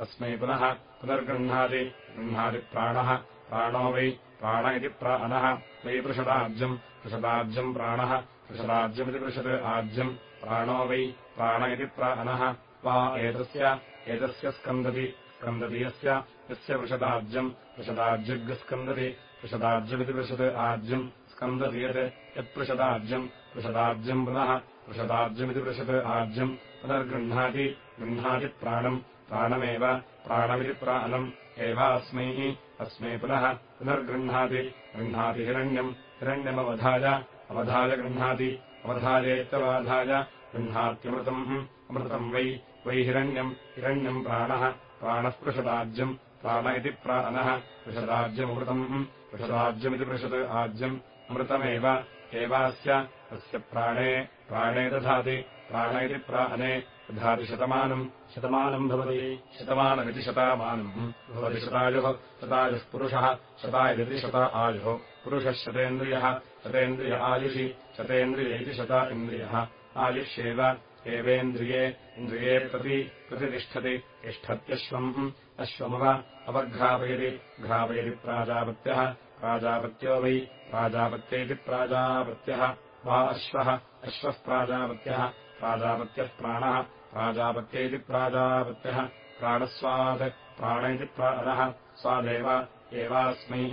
अस्मै पुनः पुनर्गृह्णाति गृह्णाति प्राणः प्राणो वै प्राण इति प्राणः वै पृषदाज्यम् पृषदाज्यम् प्राणः पृषदाज्यमिति पृषत् आज्यम् प्राणो वै प्राण इति प्राणः वा एतस्य एतस्य स्कन्दति स्कन्दति यस्य यस्य वृषदाज्यम् वृषदाज्यग्स्कन्दति वृषदाज्यमिति पृषत् आज्यम् स्कन्दति यत् यत्पृषदाज्यम् वृषदाज्यम् पुनः वृषदाज्यमिति पृषत् आज्यम् पुनर्गृह्णाति गृह्णाति प्राणम् प्राणमेव प्राणमिति प्राणम् एवास्मै अस्मै पुनः पुनर्गृह्णाति गृह्णाति हिरण्यम् हिरण्यमवधाय अवधाय गृह्णाति अवधायेत्यवाधाय गृह्णात्यमृतम् अमृतम् वै वै हिरण्यम् हिरण्यम् प्राणः प्राणः पृषदाज्यम् प्राण इति प्राणः। पृषदाज्यमृतम् पृषदाज्यमिति पृषत् आज्यम्। अमृतमेव। एवास्य। तस्य प्राणे। प्राणे दधाति। प्राण इति प्राणे दधाति शतमानम्। शतमानम् भवति। शतमानमिति शतामानम्। भवति शतायुः। शतायुः पुरुषः। शतायुरिति शत आयुः। पुरुषः शतेन्द्रियः। शतेन्द्रिय आयुषि। शतेन्द्रिय इति शत इन्द्रियः। आयुष्येव एवेन्द्रिये इन्द्रिये प्रति प्रतिष्ठति तिष्ठत्यश्वम् अश्वमव अवघ्रापयति घ्रापयति प्राजापत्यः प्राजापत्यो वै प्राजापत्येति प्राजापत्यः। वा अश्वः अश्वः प्राजापत्यः प्राजापत्यः प्राणः प्राजापत्येति प्राजापत्यः। प्राणस्वात् प्राण इति प्राणः स्वादेव एवास्मै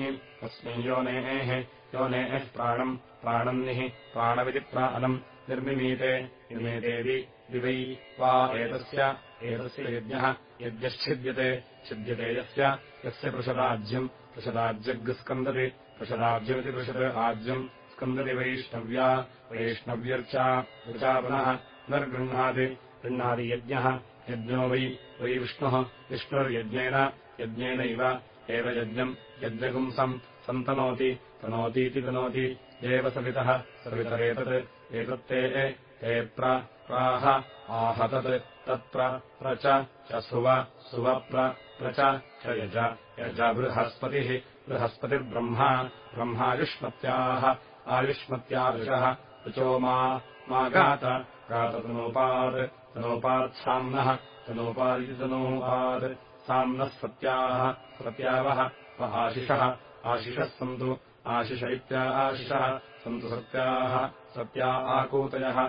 अस्मै योनेः योनेः प्राणम् प्राणन्निः प्राणमिति प्राणम् निर्मिमीते निर्मीतेति दिवै वा एतस्य एतस्य यज्ञः यज्ञश्छिद्यते छिद्यते यस्य यस्य पृषदाज्यम् पृषदाज्यग्स्कन्दति पृषदाज्यमिति पृषत् आज्यम् स्कन्दति वैष्णव्या वैष्णव्यर्चा ऋचा पुनः पुनर्गृह्णाति गृह्णाति यज्ञः यज्ञो वै वै विष्णुः विष्णुर्यज्ञेन यज्ञेनैव एव यज्ञम् यज्ञपुंसम् सन्तनोति तनोतीति तनोति एव सवितः सवितरेतत् एतत्ते ते प्राह आहतत् तत्र प्र च सुव सुवप्र च यज यज बृहस्पतिः बृहस्पतिर्ब्रह्मा ब्रह्मायुष्मत्याः आयुष्मत्यादृशः ऋचो मा गात गाततनोपात् तनोपात्साम्नः तनोपादिति तनोपात् साम्नः सत्याः सत्यावः स आशिषः आशिषः सन्तु आशिष इत्या आशिषः सन्तु सत्याः सत्या आकूतयः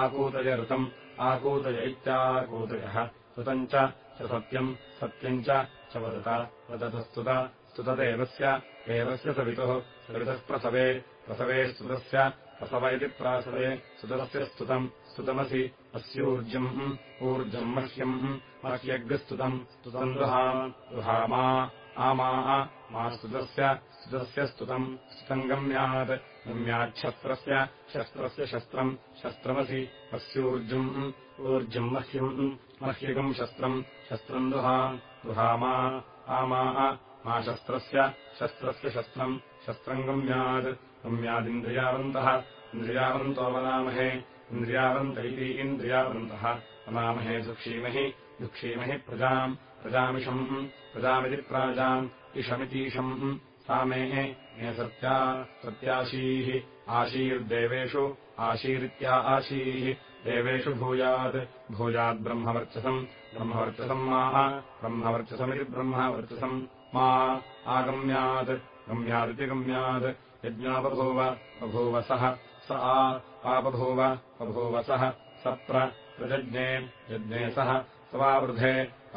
आकूतयऋतम् आकूतय इत्याकूतयः ऋतम् च सत्यम् सत्यम् च वदत वदतस्तुत स्तुतदेवस्य देवस्य सवितुः सवितः प्रसवे प्रसवे स्तुतस्य प्रसव इति प्रासवे सुतस्य स्तुतम् स्तुतमसि अस्यूर्जम् ऊर्जम् मह्यम् मह्यग्स्तुतम् स्तुतम् दुहाम् दुहामा आमा मा स्तुतस्य स्तुतस्य स्तुतम् स्तुतम् गम्यात् गम्याच्छस्त्रस्य शस्त्रस्य शस्त्रम् शस्त्रमसि अस्यूर्जम् ऊर्जम् मह्यम् मह्यकम् शस्त्रम् शस्त्रम् दुहा दुहामा आमा मा शस्त्रस्य शस्त्रस्य शस्त्रम् शस्त्रम् गम्यात् गम्यादिन्द्रियावन्तः इन्द्रियावन्तो वदामहे इन्द्रियावन्त इति इन्द्रियावन्तः वदामहे दुक्षीमहि दुक्षीमहि प्रजाम् प्रजामिषम् प्रजामिति प्राजाम् इषमितीशम् सा मे मे सत्या सत्याशीः आशीर्देवेषु आशीरित्या आशीः देवेषु भूयात् भूयाद्ब्रह्मवर्चसम् ब्रह्मवर्चसम् मा ब्रह्मवर्चसमिति ब्रह्मवर्चसम् मा आगम्यात् गम्यादिति गम्यात् यज्ञापभूव बभूवसः स आपभूव बभूवसः सप्र प्रजज्ञे यज्ञे सः स वावृधे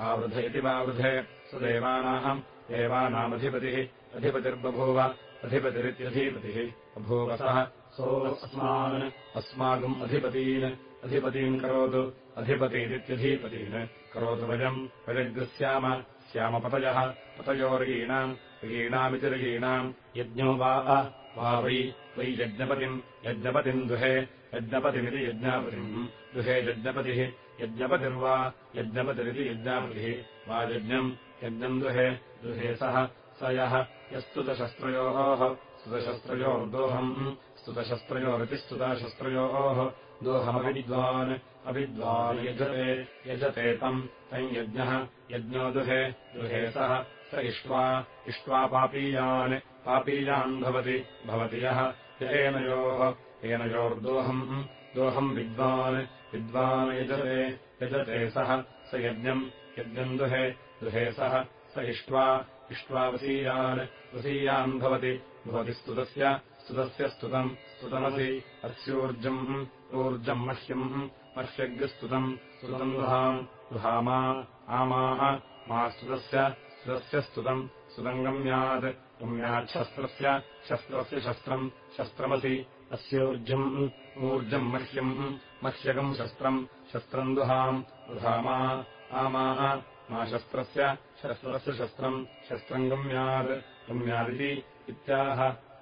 आवृध इति वावृधे स देवानाम् देवानामधिपतिः अधिपतिर्बभूव अधिपतिरित्यधिपतिः। बभूवसः सोऽस्मान् अस्माकम् अधिपतीन् अधिपतीन् करोतु अधिपतीरित्यधिपतीन्। करोतु वयम् वयग्स्याम श्यामपतयः पतयोर्गीणाम् रीणामिति रीणाम् यज्ञो वा वै वै यज्ञपतिम् यज्ञपतिम् दुहे यज्ञपतिमिति यज्ञापतिम्। दुहे यज्ञपतिः यज्ञपतिर्वा यज्ञपतिरिति यज्ञापतिः। वा यज्ञम् यज्ञम् दुहे दुहे सः यः यस्तुतशस्त्रयोः स्तुतशस्त्रयोर्दोहम् स्तुतशस्त्रयोरिति स्तुताशस्त्रयोः। दोहमविद्वान् अविद्वान् यजते यजते तम् तम् यज्ञः दुहे दुहे सः इष्ट्वा इष्ट्वा पापीयान् पापीयान् भवति भवति यः येनयोः येनयोर्दोहम् दोहम् विद्वान् विद्वान् यजते यजते सः स यज्ञम् यज्ञम् दुहे दुहे सः स इष्ट्वा इष्ट्वा वसीयान् भवति। भवति स्तुतस्य स्तुतस्य स्तुतम् स्तुतमसि। अस्यूर्जम् ऊर्जम् मह्यम् मह्यग्स्तुतम् स्तुतम् दुहाम् आमाः मा स्तुतस्य स्तुतस्य स्तुतम् स्तुतम् गम्यात् गम्याच्छस्त्रस्य शस्त्रस्य शस्त्रम् शस्त्रमसि। अस्योर्जम् ऊर्जम् मह्यम् मह्यकम् शस्त्रम् शस्त्रम् दुहाम् दुहामा आमाः मा शस्त्रस्य शस्त्रस्य शस्त्रम् शस्त्रम् गम्यात् गम्यादिति इत्याह।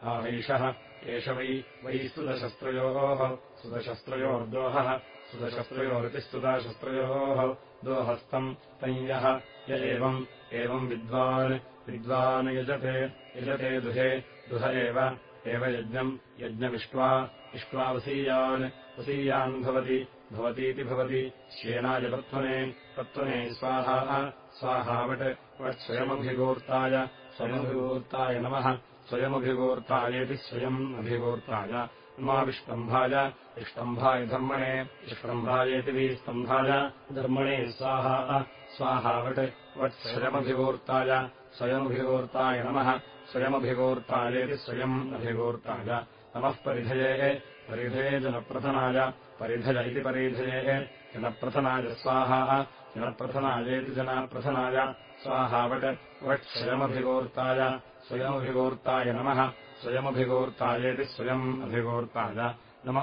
आवेशः एष वै वै स्तुतशस्त्रयोः स्तुतशस्त्रयोर्दोहः स्तुतशस्त्रयोरिति स्तुताशस्त्रयोः दोहस्तम् तम् यः य एवम्। एवम् विद्वान्। विद्वान् यजते। यजते दुहे। दुह एव एव यज्ञम् यज्ञमिष्ट्वा इष्ट्वा वसीयान् भवति भवतीति भवति। श्येनाय तत्त्वने तत्त्वने स्वाहा स्वाहावट् वट् स्वयमभिगोर्ताय स्वयमभिगोर्ताय नमः। स्वयमभिगोर्तायेति स्वयम् अभिगोर्ताय। नमाविष्टम्भाय इष्टम्भाय धर्मणे इष्टम्भायेति विस्तम्भाय धर्मणे स्वाहा स्वाहावट् वट् स्वयमभिगोर्ताय स्वयमभिगोर्ताय नमः स्वयमभिगोर्तायेति स्वयम् अभिगोर्ताय। नमः परिधये परिधये जनप्रथनाय। परिधय इति परिधये जनप्रथनाय स्वाहा। जनप्रथनायेति जनाप्रथनाय। स्वाहावट् वट् स्वयमभिगोर्ताय। स्वयमभिगोर्ताय नमः। स्वयमभिगोर्तायेति स्वयम् अभिगोर्ताय। नम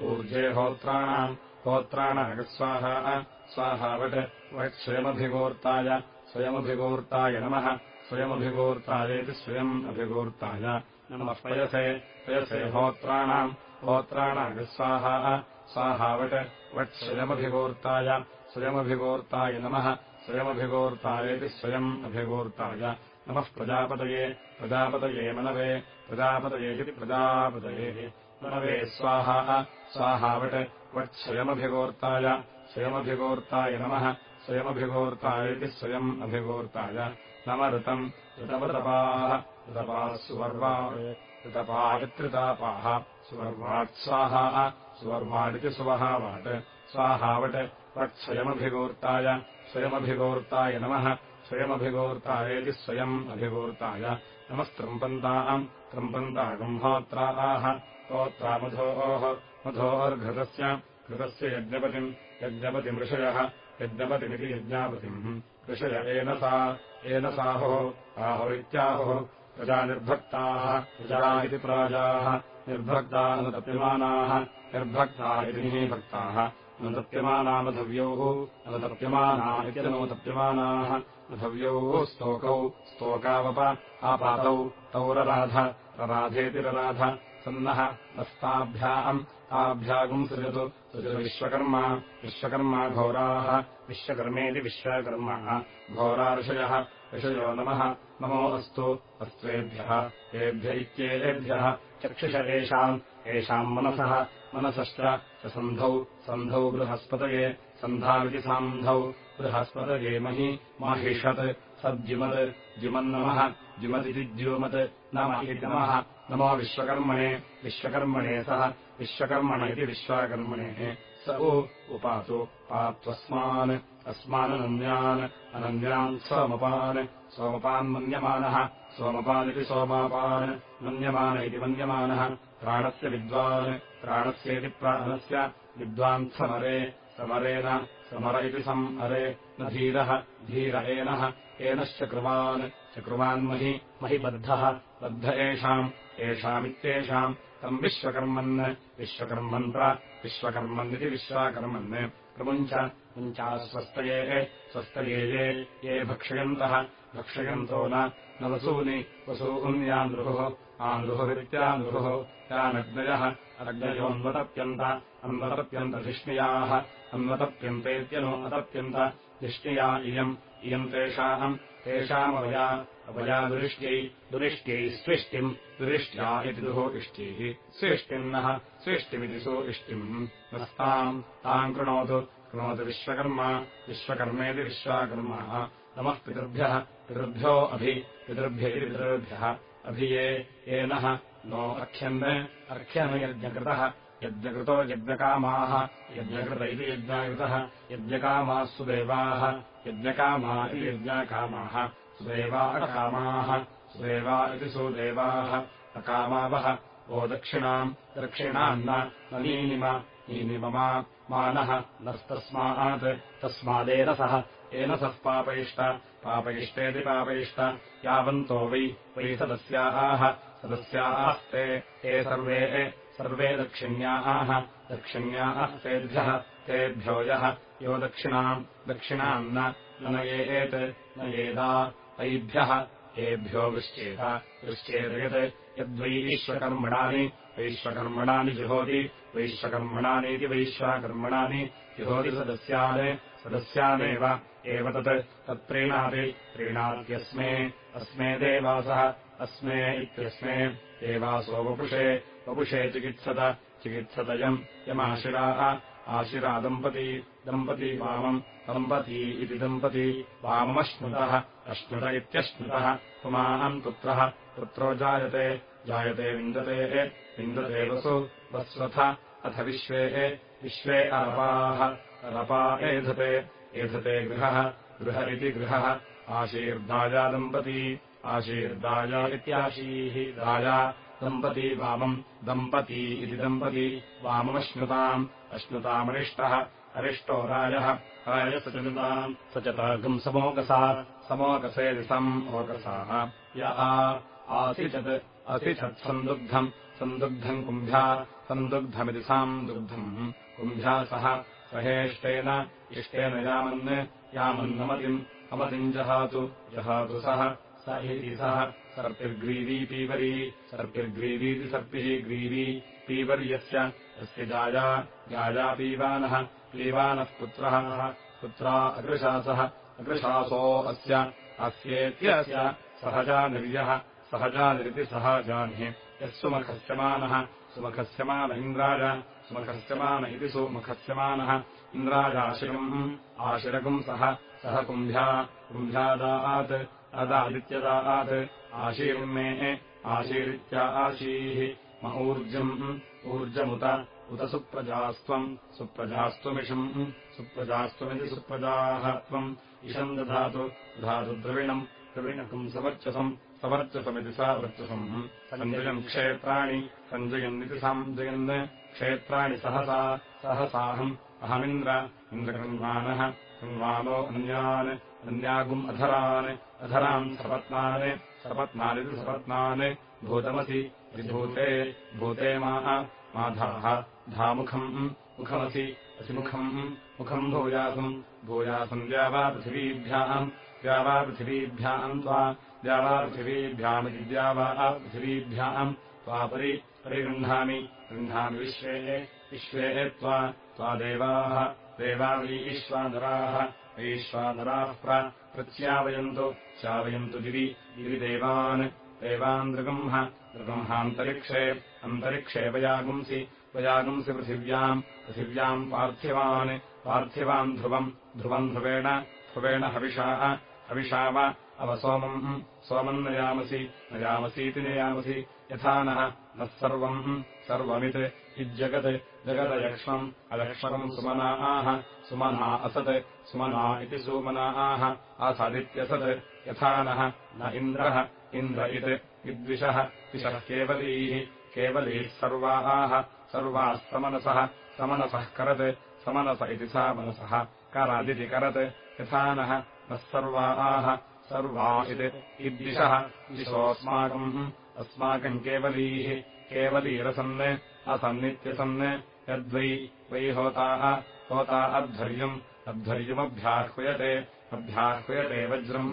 ऊर्जे होत्राणाम्। होत्राणागस्वाहा। स्वाहावट् वट् स्वयमभिगोर्ताय। स्वयमभिगोर्ताय नमः स्वयमभिगोर्तायेति स्वयम् अभिगोर्ताय। नमः पयसे पयसे होत्राणाम् होत्राणागस्वाहा स्वाहावट् वट् स्वयमभिगोर्ताय स्वयमभिगोर्ताय नमः स्वयमभिगोर्तायेति स्वयम् अभिगोर्ताय। नमः प्रजापतये प्रजापतये मनवे प्रजापतयेति प्रजापतये। मनवे स्वाहा स्वाहावट् वट् स्वयमभिगोर्ताय स्वयमभिगोर्ताय नमः स्वयमभिगोर्तायेति स्वयम् अभिगोर्ताय नम ऋतम् ऋतवृतपाः। ऋतपाः सुवर्वा ऋतपावित्रितापाः सुवर्वाट्स्वाहा सुवर्वाडिति सुवहावाट् स्वाहावट् वट् स्वयमभिगोर्ताय स्वयमभिगोर्ताय नमः। स्वयमभिगोर्तायेति स्वयम् अभिगोर्ताय। नमस्त्रम्पन्ताम् त्रम्पन्तागम्होत्राः होत्रामधोः। मधोर्घृतस्य। घृतस्य यज्ञपतिम्। यज्ञपतिमृषयः। यज्ञपतिमिति यज्ञापतिम्। ऋषय येन सा येन साहुः आहुरित्याहुः प्रजानिर्भक्ताः प्रजा इति प्राजाः निर्भक्ता अनुतप्यमानाः निर्भक्ता इति निभक्ताः अनुतप्यमानामधव्यौः अनुतप्यमाना इत्यनुतप्यमानाः मधव्यौः स्तोकौ स्तोकावप आपातौ तौ रराध रराधेति रराध सन्नः नस्ताभ्याम् ताभ्यागुम् सृजतु विश्वकर्मा विश्वकर्मा घोराः विश्वकर्मेति विश्वकर्मा घोरा ऋषयः नमः। नमो अस्तु अस्त्वेभ्यः तेभ्य इत्येतेभ्यः चक्षुष एषाम् येषाम् मनसः मनसश्च सन्धौ सन्धौ बृहस्पतये सन्धाविति सान्धौ बृहस्पतये महि माहिषत् सद्युमत् द्युमन्नमः द्युमदिति द्युमत् नम इति नमः। नमो विश्वकर्मणे विश्वकर्मणे सः विश्वकर्मण इति विश्वकर्मणेः। स उपातु पात्वस्मान् अस्माननन्द्यान् अनन्द्यान् सोमपान् सोमपान्मन्यमानः सोमपानिति सोमापान् मन्यमान इति मन्यमानः प्राणस्य विद्वान् प्राणस्येति प्राणस्य विद्वान् समरे समरेण समर इति सम् अरे न धीरः धीर एनः एनश्च कृवान्। चकृवान्महि महि बद्धः बद्ध एषाम् एषामित्येषाम्। तम् विश्वकर्मन् विश्वकर्मन्त्र विश्वकर्मन्निति विश्वाकर्मन्। प्रमुञ्च मुञ्चास्वस्तये स्वस्तये ये ये भक्षयन्तः भक्षयन्तो न वसूनि वसून्यान्दृहुः आन्दृहुरित्यान्दृहुः यानग्नयः अग्नयोऽन्वतप्यन्त अन्वतप्यन्तधिष्णियाः अन्वतप्यन्तेत्यनो अतप्यन्त धिष्णिया इयम् इयम् तेषाम् तेषामवया अवया दुरिष्ट्यै स्विष्टिम् दुरिष्ट्या इति दुः इष्टिः स्विष्टिम् नः स्विष्टिमिति सु इष्टिम् नस्ताम् ताम् कृणोतु कृणोतु विश्वकर्मा विश्वकर्मेति विश्वाकर्मा नमः पितृभ्यः पितृभ्यो अभि पितृभ्य इति पितृभ्यः अभि ये येनः नो। अर्ख्यन् अर्ख्यनयज्ञकृतः यज्ञकृतो। यज्ञकामाः। यज्ञकृत इति यज्ञाकृतः। यज्ञकामाः सुदेवाः। यज्ञकामा इति यज्ञाकामाः। सुदेवा सुदेवा इति सुदेवाः। अकामावः। वो दक्षिणाम्। दक्षिणान्न। नीनिम। नीनिममा मानः नस्तस्मात्। तस्मादेनसः एनसः पापयिष्ट। पापयिष्टेति पापयिष्ट। यावन्तो वै वै सदस्याः। सदस्यास्ते ते सर्वे सर्वे दक्षिण्याः। दक्षिण्याः तेभ्यः तेभ्यो यः। यो दक्षिणाम् दक्षिणाम् न न येदा। तैभ्यः एभ्यो वृश्चेत। वृश्चेत यत्। यद्वैश्वकर्मणानि वैश्वकर्मणानि जुहोति वैश्वकर्मणानीति वैश्वाकर्मणानि जुहोति सदस्यान् सदस्यानेव एव तत् तत्प्रीणाति प्रीणात्यस्मे अस्मे देवासः अस्मे इत्यस्मे देवासो वपुषे वपुषे चिकित्सत चिकित्सतयम् यमाशिराः आशिरा दम्पती दम्पती वामम् दम्पती इति दम्पती वाममश्नुतः अश्नुत इत्यश्नुतः पुमानम् पुत्रः पुत्रो जायते जायते विन्दते वसु वस्वथ अथ विश्वे विश्वे अरपाः रपा एधते एधते गृहः गृह इति गृहः आशीर्दाया दम्पती आशीर्दाया इत्याशीः दाया दम्पती वामम् दम्पती इति दम्पती वाममश्नुताम् अश्नुतामरिष्टः अरिष्टो राजः राजसचनुताम् स च ताघम् समोकसा समोकसेति सम् ओकसाः य आसिचत् असिषत् सन्दुग्धम् कुम्भ्या सन्दुग्धमिति साम् दुग्धम्। कुम्भ्या सह सहेष्टेन इष्टेन यामन् यामन्नमतिम् अमतिम् जहातु। जहातु सः स इति सः सर्पिर्ग्रीवी पीवरी सर्पिर्ग्रीवीति सर्पिः ग्रीवी पीवर्यस्य। यस्य गाया गाया पीवानः पीवानः पुत्रः। पुत्रा अकृशासः अकृशासो अस्य। अस्येत्यस्य। सहजानिर्यः सहजानिरिति सहजानिः यः सुमखस्यमानः। सुमखस्यमान इन्द्राज। सुमखस्यमान इति सुमुखस्यमानः। इन्द्राजाशिरम् आशिरकुम् सः कुम्भ्या। कुम्भ्यादात्। अदादित्यदात् आशीर्मे आशीरित्या आशीः। म ऊर्जम्। ऊर्जमुत। उत सुप्रजास्त्वम्। सुप्रजास्त्वमिषम्। सुप्रजास्त्वमिति सुप्रजाः त्वम्। इषम् दधातु धातु द्रविणम्। द्रविणकम् सवर्चसम् सवर्चसमिति सा वर्चसम् सञ्जयम् क्षेत्राणि सञ्जयन्निति साञ्जयन् क्षेत्राणि सहसा सहसाहम्। अहमिन्द्र इन्द्रकन्वानः कन्वानो अन्यान् अन्यागुम् अधरान् अधरान् सपत्नान् सपत्नानिति सपत्नान्। भूतमसि विभूते भूते माः माधाः धामुखम् मुखमसि असिमुखम् मुखम् भूयासम्। भूयासम् द्यावापृथिवीभ्याम् द्यावापृथिवीभ्याम् त्वा द्यावापृथिवीभ्याम् त्वापरि परिगृह्णामि गृह्णामि विश्वे विश्वे त्वा त्वादेवाः देवा वैश्वानराः वैश्वानराः प्रच्यावयन्तु चावयन्तु दिवि दिवि देवान् देवान् दृगम्ह दृगम्हान्तरिक्षे अन्तरिक्षे वयागुंसि वयागुंसि पृथिव्याम् पृथिव्याम् पार्थिवान् पार्थिवान् ध्रुवम् ध्रुवम् ध्रुवेण ध्रुवेण हविषाः हविषा वा अवसोमम् सोमम् नयामसि नयामसीति नयामसि यथा नः नः सर्वम् सर्वमित् इज्जगत् जगदयक्ष्मम् अलक्ष्मम् सुमनाः सुमना असत् सुमना इति सुमनाः असदित्यसत् यथा नः न इन्द्रः इन्द्र इत् विद्विषः दिशः केवलीः केवलीः सर्वाः सर्वास्तमनसः समनसः करत् समनस इति सा मनसः करादिति करत् यथा नः नः सर्वाः सर्वा इति इद्दिशः दिशोऽस्माकम्। अस्माकम् केवलीः केवलीरसन् असन्नित्यसन् यद्वै वै होताः होता अध्वर्यम्। अध्वर्यमभ्याह्वयते अभ्याह्वयते वज्रम्।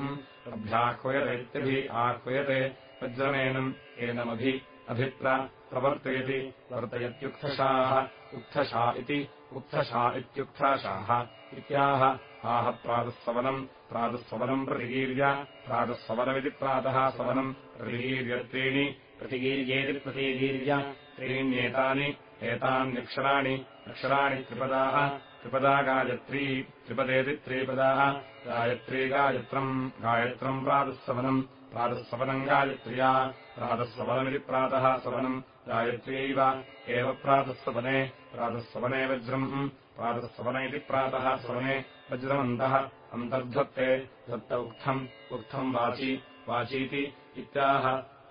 अभ्याह्वयते इत्यभि आह्वयते वज्रमेनम् एनमभि अभिप्र प्रवर्तयति वर्तयत्युक्थशाः उक्थशा इति उक्थशा इत्युक्थाशाः इत्याह आह प्रातःसवनम् प्रातःसवनम् प्रतिकीर्य प्रातःसवनमिति प्रातः सवनम् प्रतिकीर्य त्रीणि प्रतिकीर्येति प्रतिकीर्य त्रीण्येतानि एतान्यक्षराणि अक्षराणि त्रिपदाः त्रिपदा गायत्री त्रिपदेति त्रिपदाः गायत्री गायत्रम् गायत्रम् प्रातःसवनम् प्रातःसवनम् गायत्र्या प्रातःसवनमिति प्रातः सवनम् गायत्र्यैव एव प्रातःसवने वज्रम् प्रातःसवन इति प्रातः सवने वज्रमन्तः अन्तर्धत्ते दत्त उक्थम् उक्थम् वाची वाचीति इत्याह।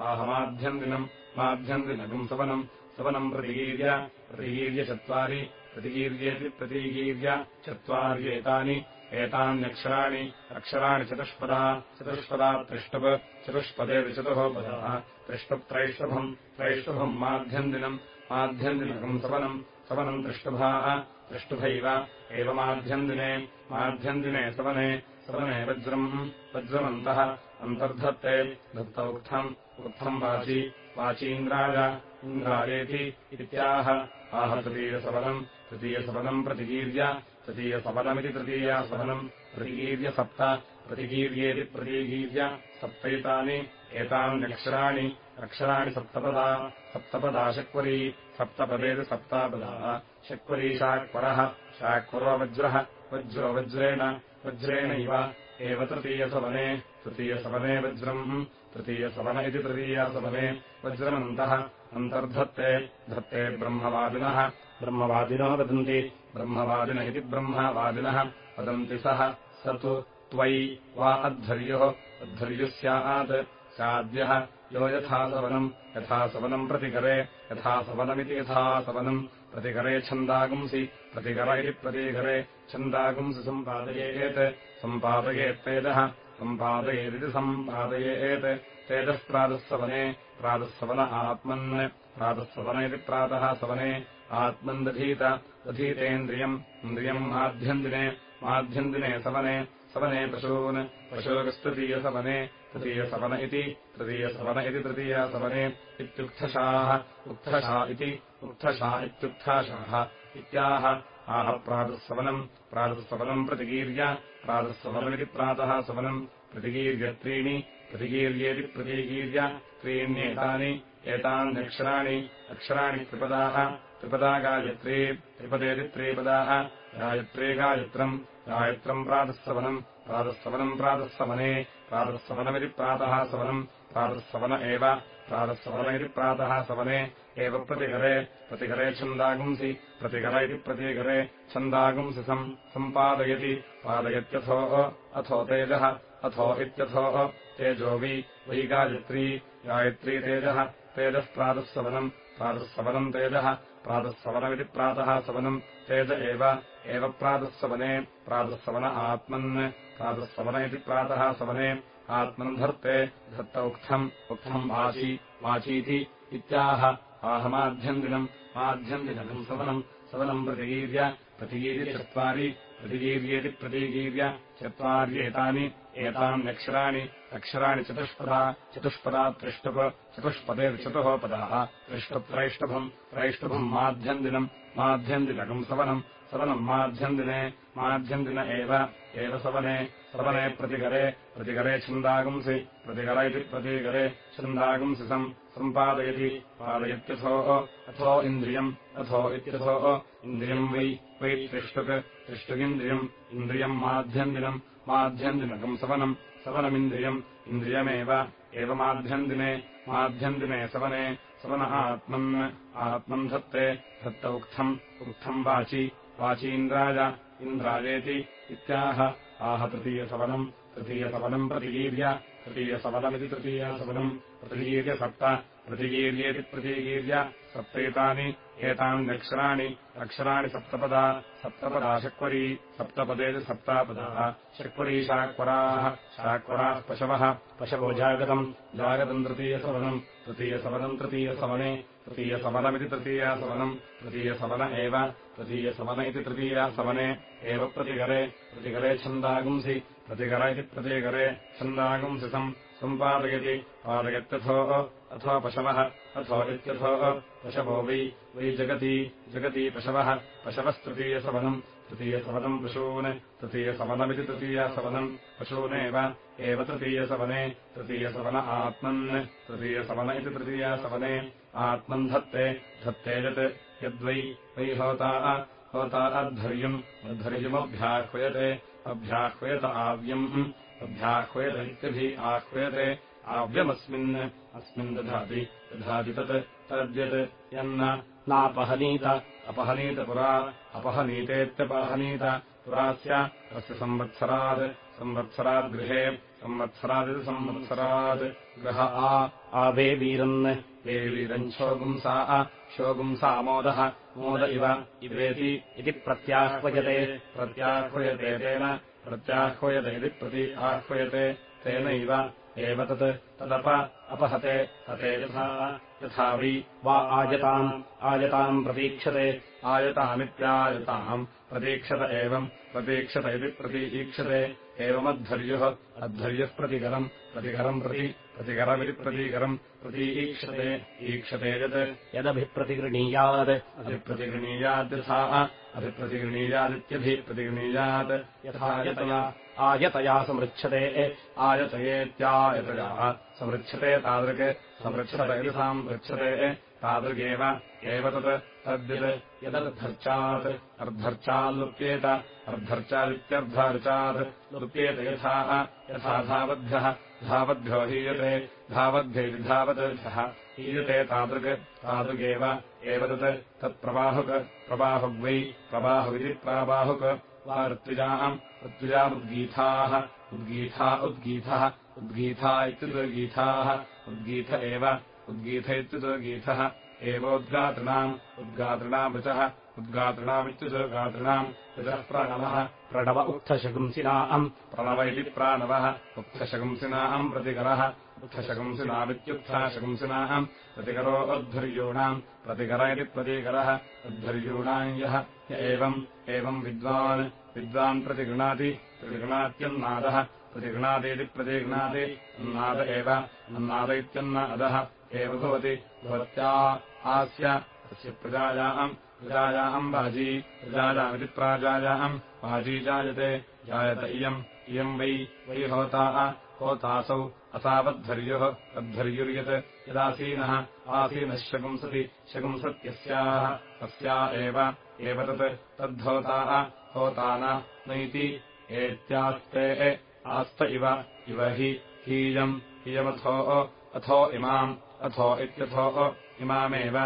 आहमाध्यन्दिनम् माध्यन्दिनकम् सवनम् सवनम् प्रतिकीर्य प्रतिकीर्य चत्वारि प्रतिकीर्येति प्रतिकीर्य चत्वार्येतानि एतान्यक्षराणि अक्षराणि चतुष्पदा चतुष्पदा त्रिष्टप् चतुष्पदेति चतुःपदाः त्रिष्टुप्त्रैष्टभम् त्रैष्टुभम् माध्यन्दिनम् माध्यन्दिनकम् सवनम् सवनम् त्रिष्टुभाः त्रिष्टुभैव एव माध्यन्दिने सवने। सवने वज्रम्। वज्रमन्तः। अन्तर्धत्ते। दत्त उक्थम्। उक्थम् वाची। वाचीन्द्राय। इन्द्रायेति इत्याह। आह तृतीयसवनम्। तृतीयसवनम् प्रतिकीर्य। तृतीयसवनमिति तृतीयासवनम्। प्रतिकीर्य सप्त। प्रतिकीर्येति प्रतिकीर्य सप्तैतानि एतान्यक्षराणि अक्षराणि सप्तपदा सप्तपदा शक्वरी सप्तपदेति सप्तापदाः। शक्वरी शाक्वरः शाक्वरो वज्रः वज्रो वज्रेण वज्रेणैव एव तृतीयसवने तृतीयसवने वज्रम्। तृतीयसवन इति तृतीयासवने वज्रमन्तः। अन्तर्धत्ते धत्ते ब्रह्मवादिनः। ब्रह्मवादिनो वदन्ति ब्रह्मवादिन इति ब्रह्मवादिनः। वदन्ति सः स तु त्वयि वा अध्वर्युः। अध्वर्युः स्यात् स्याद्यः यो यथा सवनम् यथा सवनम् प्रतिकरे यथा सवनमिति यथा सवनम् प्रतिकरे छन्दागुंसि प्रतिकर इति प्रतिकरे छन्दागुंसि सम्पादयेत् सम्पादयेत्तेजः सम्पादयेदिति सम्पादयेत् तेजः प्रातःसवने प्रातःसवन आत्मन् प्रातःसवन इति प्रातः सवने आत्मन् दधीत दधीतेन्द्रियम् इन्द्रियम् माध्यन्दिने माध्यन्दिने सवने सवने पशून्। पशोगस्तृतीयसवने तृतीयसवन इति तृतीयसवन इति तृतीयसवने इत्युक्थशाः। उक्थशा इति उक्थशा इत्युक्थाशाः। इत्याह। आह प्रातःसवनम् प्रातःसवनम् प्रतिकीर्य। प्रातःसवनमिति प्रातः सवनम् प्रतिकीर्य त्रीणि। प्रतिकीर्येति प्रतिकीर्य। त्रीण्येतानि एतान्यक्षराणि अक्षराणि। त्रिपदाः त्रिपदा। गायत्री त्रिपदेति त्रिपदाः गायत्री गायत्रम् गायत्रम् प्रातःसवनम् प्रातःसवनम् प्रातःसवने प्रातःसवनमिति प्रातः सवनम् प्रातःसवन एव प्रातःसवन इति प्रातः सवने एव प्रतिकरे प्रतिकरे छन्दागुंसि प्रतिकर इति प्रतिकरे छन्दागुंसि सम् सम्पादयति पादयत्यथोः अथो तेजः अथो इत्यथोः तेजो वि गायत्री गायत्री तेजः तेजः प्रातःसवनम् प्रातःसवनम् तेजः प्रातःसवनमिति प्रातः सवनम् तेज एव प्रातःसवने प्रातःसवन आत्मन् प्रातःसवन इति प्रातः सवने आत्मन् धर्ते धत्त उक्थम् उक्थम् वाची वाचीति इत्याह आहमाध्यन्दिनम् माध्यन्दिनम् सवनम् सवनम् प्रतिगीर्य प्रतिगीर्य चत्वारि प्रतिगीर्येति प्रतिगीर्य चत्वार्येतानि एतानि अक्षराणि चतुष्पदा चतुष्पदा त्रिष्टुप चतुष्पदेर्चतुः पदाः त्रिष्टुत्रैष्टभम् त्रैष्टभम् माध्यन्दिनम् माध्यन्दिनकम् सवनम् सवनम् माध्यन्दिने माध्यन्दिन एव। सवने सवने प्रतिकरे प्रतिकरे छन्दागुंसि प्रतिकर इति प्रतिकरे छन्दागुंसि सम्। सम्पादयति पादयत्यथोः अथो इन्द्रियम् अथो इत्यथोः इन्द्रियम् वै वै त्रिष्टुक् त्रिष्टुगिन्द्रियम् इन्द्रियम् माध्यन्दिनम् माध्यन्दिनकम् सवनम् सवनमिन्द्रियम् इन्द्रियमेव। एव माध्यन्दिने माध्यन्दिने सवने सवनः आत्मन् आत्मन् धत्ते धत्त उक्थम् उक्थम् वाचि वाचीन्द्राय इन्द्रायेति इत्याह। आह तृतीयसवनम्। तृतीयसवनम् प्रतिगीर्य तृतीयसवनमिति तृतीयसवनम्। प्रतिगीर्य सप्त। प्रतिगीर्येति प्रतिगीर्य सप्तैतानि एतानि अक्षराणि सप्तपदा सप्तपदा शक्वरी सप्तपदेति सप्तापदाः शक्वरी शाक्वराः शाक्वराः पशवः पशवो जागतम् जागतम् तृतीयसवनम् तृतीयसवनम् तृतीयसवने तृतीयसवनमिति तृतीयासवनम् तृतीयसवन एव तृतीयसवन इति तृतीयासवने एव प्रतिकरे प्रतिकरे छन्दागुंसि प्रतिकर इति प्रतिकरे छन्दागुंसि सम् सम्पादयति। पादयत्यथोः अथो पशवः। अथो इत्यथोः पशवो वै वै जगति। जगति पशवः। पशवस्तृतीयसवनम्। तृतीयसवनम् पशून्। तृतीयसवनमिति तृतीयसवनम् पशूनेव। एव तृतीयसवने। तृतीयसवन आत्मन्। तृतीयसवन इति तृतीयसवने। आत्मन् धत्ते। यत् यद्वै। वै होता होता अद्धर्यम् अद्धर्यमभ्याह्वयते अभ्याह्वयत आव्यम् अभ्याह्वयत इत्यभिः आह्वयते आव्यमस्मिन्। अस्मिन् दधाति दधाति तत् तद्यत् यन्न। नापहनीत अपहनीत पुरा अपहनीतेत्यपहनीत पुरास्य तस्य संवत्सरात् संवत्सराद्गृहे संवत्सरादिति संवत्सरात् गृह आ आवेवीरन् वेवीरम् शोगुंसा शोगुंसा मोदः इव इवेति इति प्रत्याह्वयते प्रत्याह्वयते तेन प्रत्याह्वयते इति प्रति आह्वयते तेनैव एव तत् तदप अपहते हते यथा यथा वै वा आयताम् आयताम् प्रतीक्षते आयतामित्यायताम् प्रतीक्षत एवम् प्रतीक्षत इति प्रतीक्षते एवमद्धर्युः अद्धर्युः प्रतिकरम् प्रतिकरम् प्रति प्रतिकरमिति प्रतीकरम् प्रतीक्षते ईक्षते यत् यदभिप्रतिगृणीयात्। अभिप्रतिगृणीयाद्यथा अभिप्रतिगृणीयादित्यभिप्रतिगृणीयात्। यथा यतया आयतया समृच्छते आयतयेत्यायतया समृच्छते तादृक् समृच्छत इति पृच्छते तादृगेव एव तत् तद्वित् यदर्धर्चात् अर्धर्चाल्लुप्येत अर्धर्चादित्यर्धर्चात् लुप्येत यथा यथा धावद्भ्यः धावद्भ्यो हीयते धावद्भ्यैति धावद्भ्यः हीयते तादृक् तादृगेव एव तत् तत्प्रबाहुक् प्रबाहुग्वै प्रबाहुविति प्राबाहुक् वा ऋत्विजाम् ऋत्विजामुद्गीथाः उद्गीथा उद्गीथः। उद्गीथा इत्युद्गीथाः उद्गीथ एव उद्गीथ इत्युद्गीथः एवोद्गातृणाम् उद्गातृणाम् ऋचः उद्गातृणामित्युद्गातृणाम् ऋचः प्रणवः प्रणव उक्थशकुंसिनाम् प्रणव इति प्राणवः उक्थशकुंसिनाम् प्रतिकरः उक्थशकुंसिनामित्युक्थशकुंसिनाम् प्रतिकरो अध्वर्यूणाम् प्रतिकर इति प्रतिकरः अध्वर्यूणाम् यः एवम् एवम् विद्वान् विद्वान् प्रतिगृणाति प्रतिगृणात्यन्नादः प्रतिगृणातीति प्रतिगृणाति अन्नाद एव अन्नाद इत्यन्नादः एव भवति भवत्या आस्य तस्य प्रजायाम् प्रजायाम् वाजी प्रजायामिति प्राजायाम् वाजी जायते जायत इयम् इयम् वै वै होताः होतासौ असावद्धर्युः तद्धर्युर्यत् यदासीनः आसीनः शकुंसति शकुंसत्यस्याः तस्या एव तत् तद्धोताः होतान नैति एत्यास्ते आस्त इव इव हि हीयम् इयमथो अथो इमाम् अथो इत्यथो इमामेव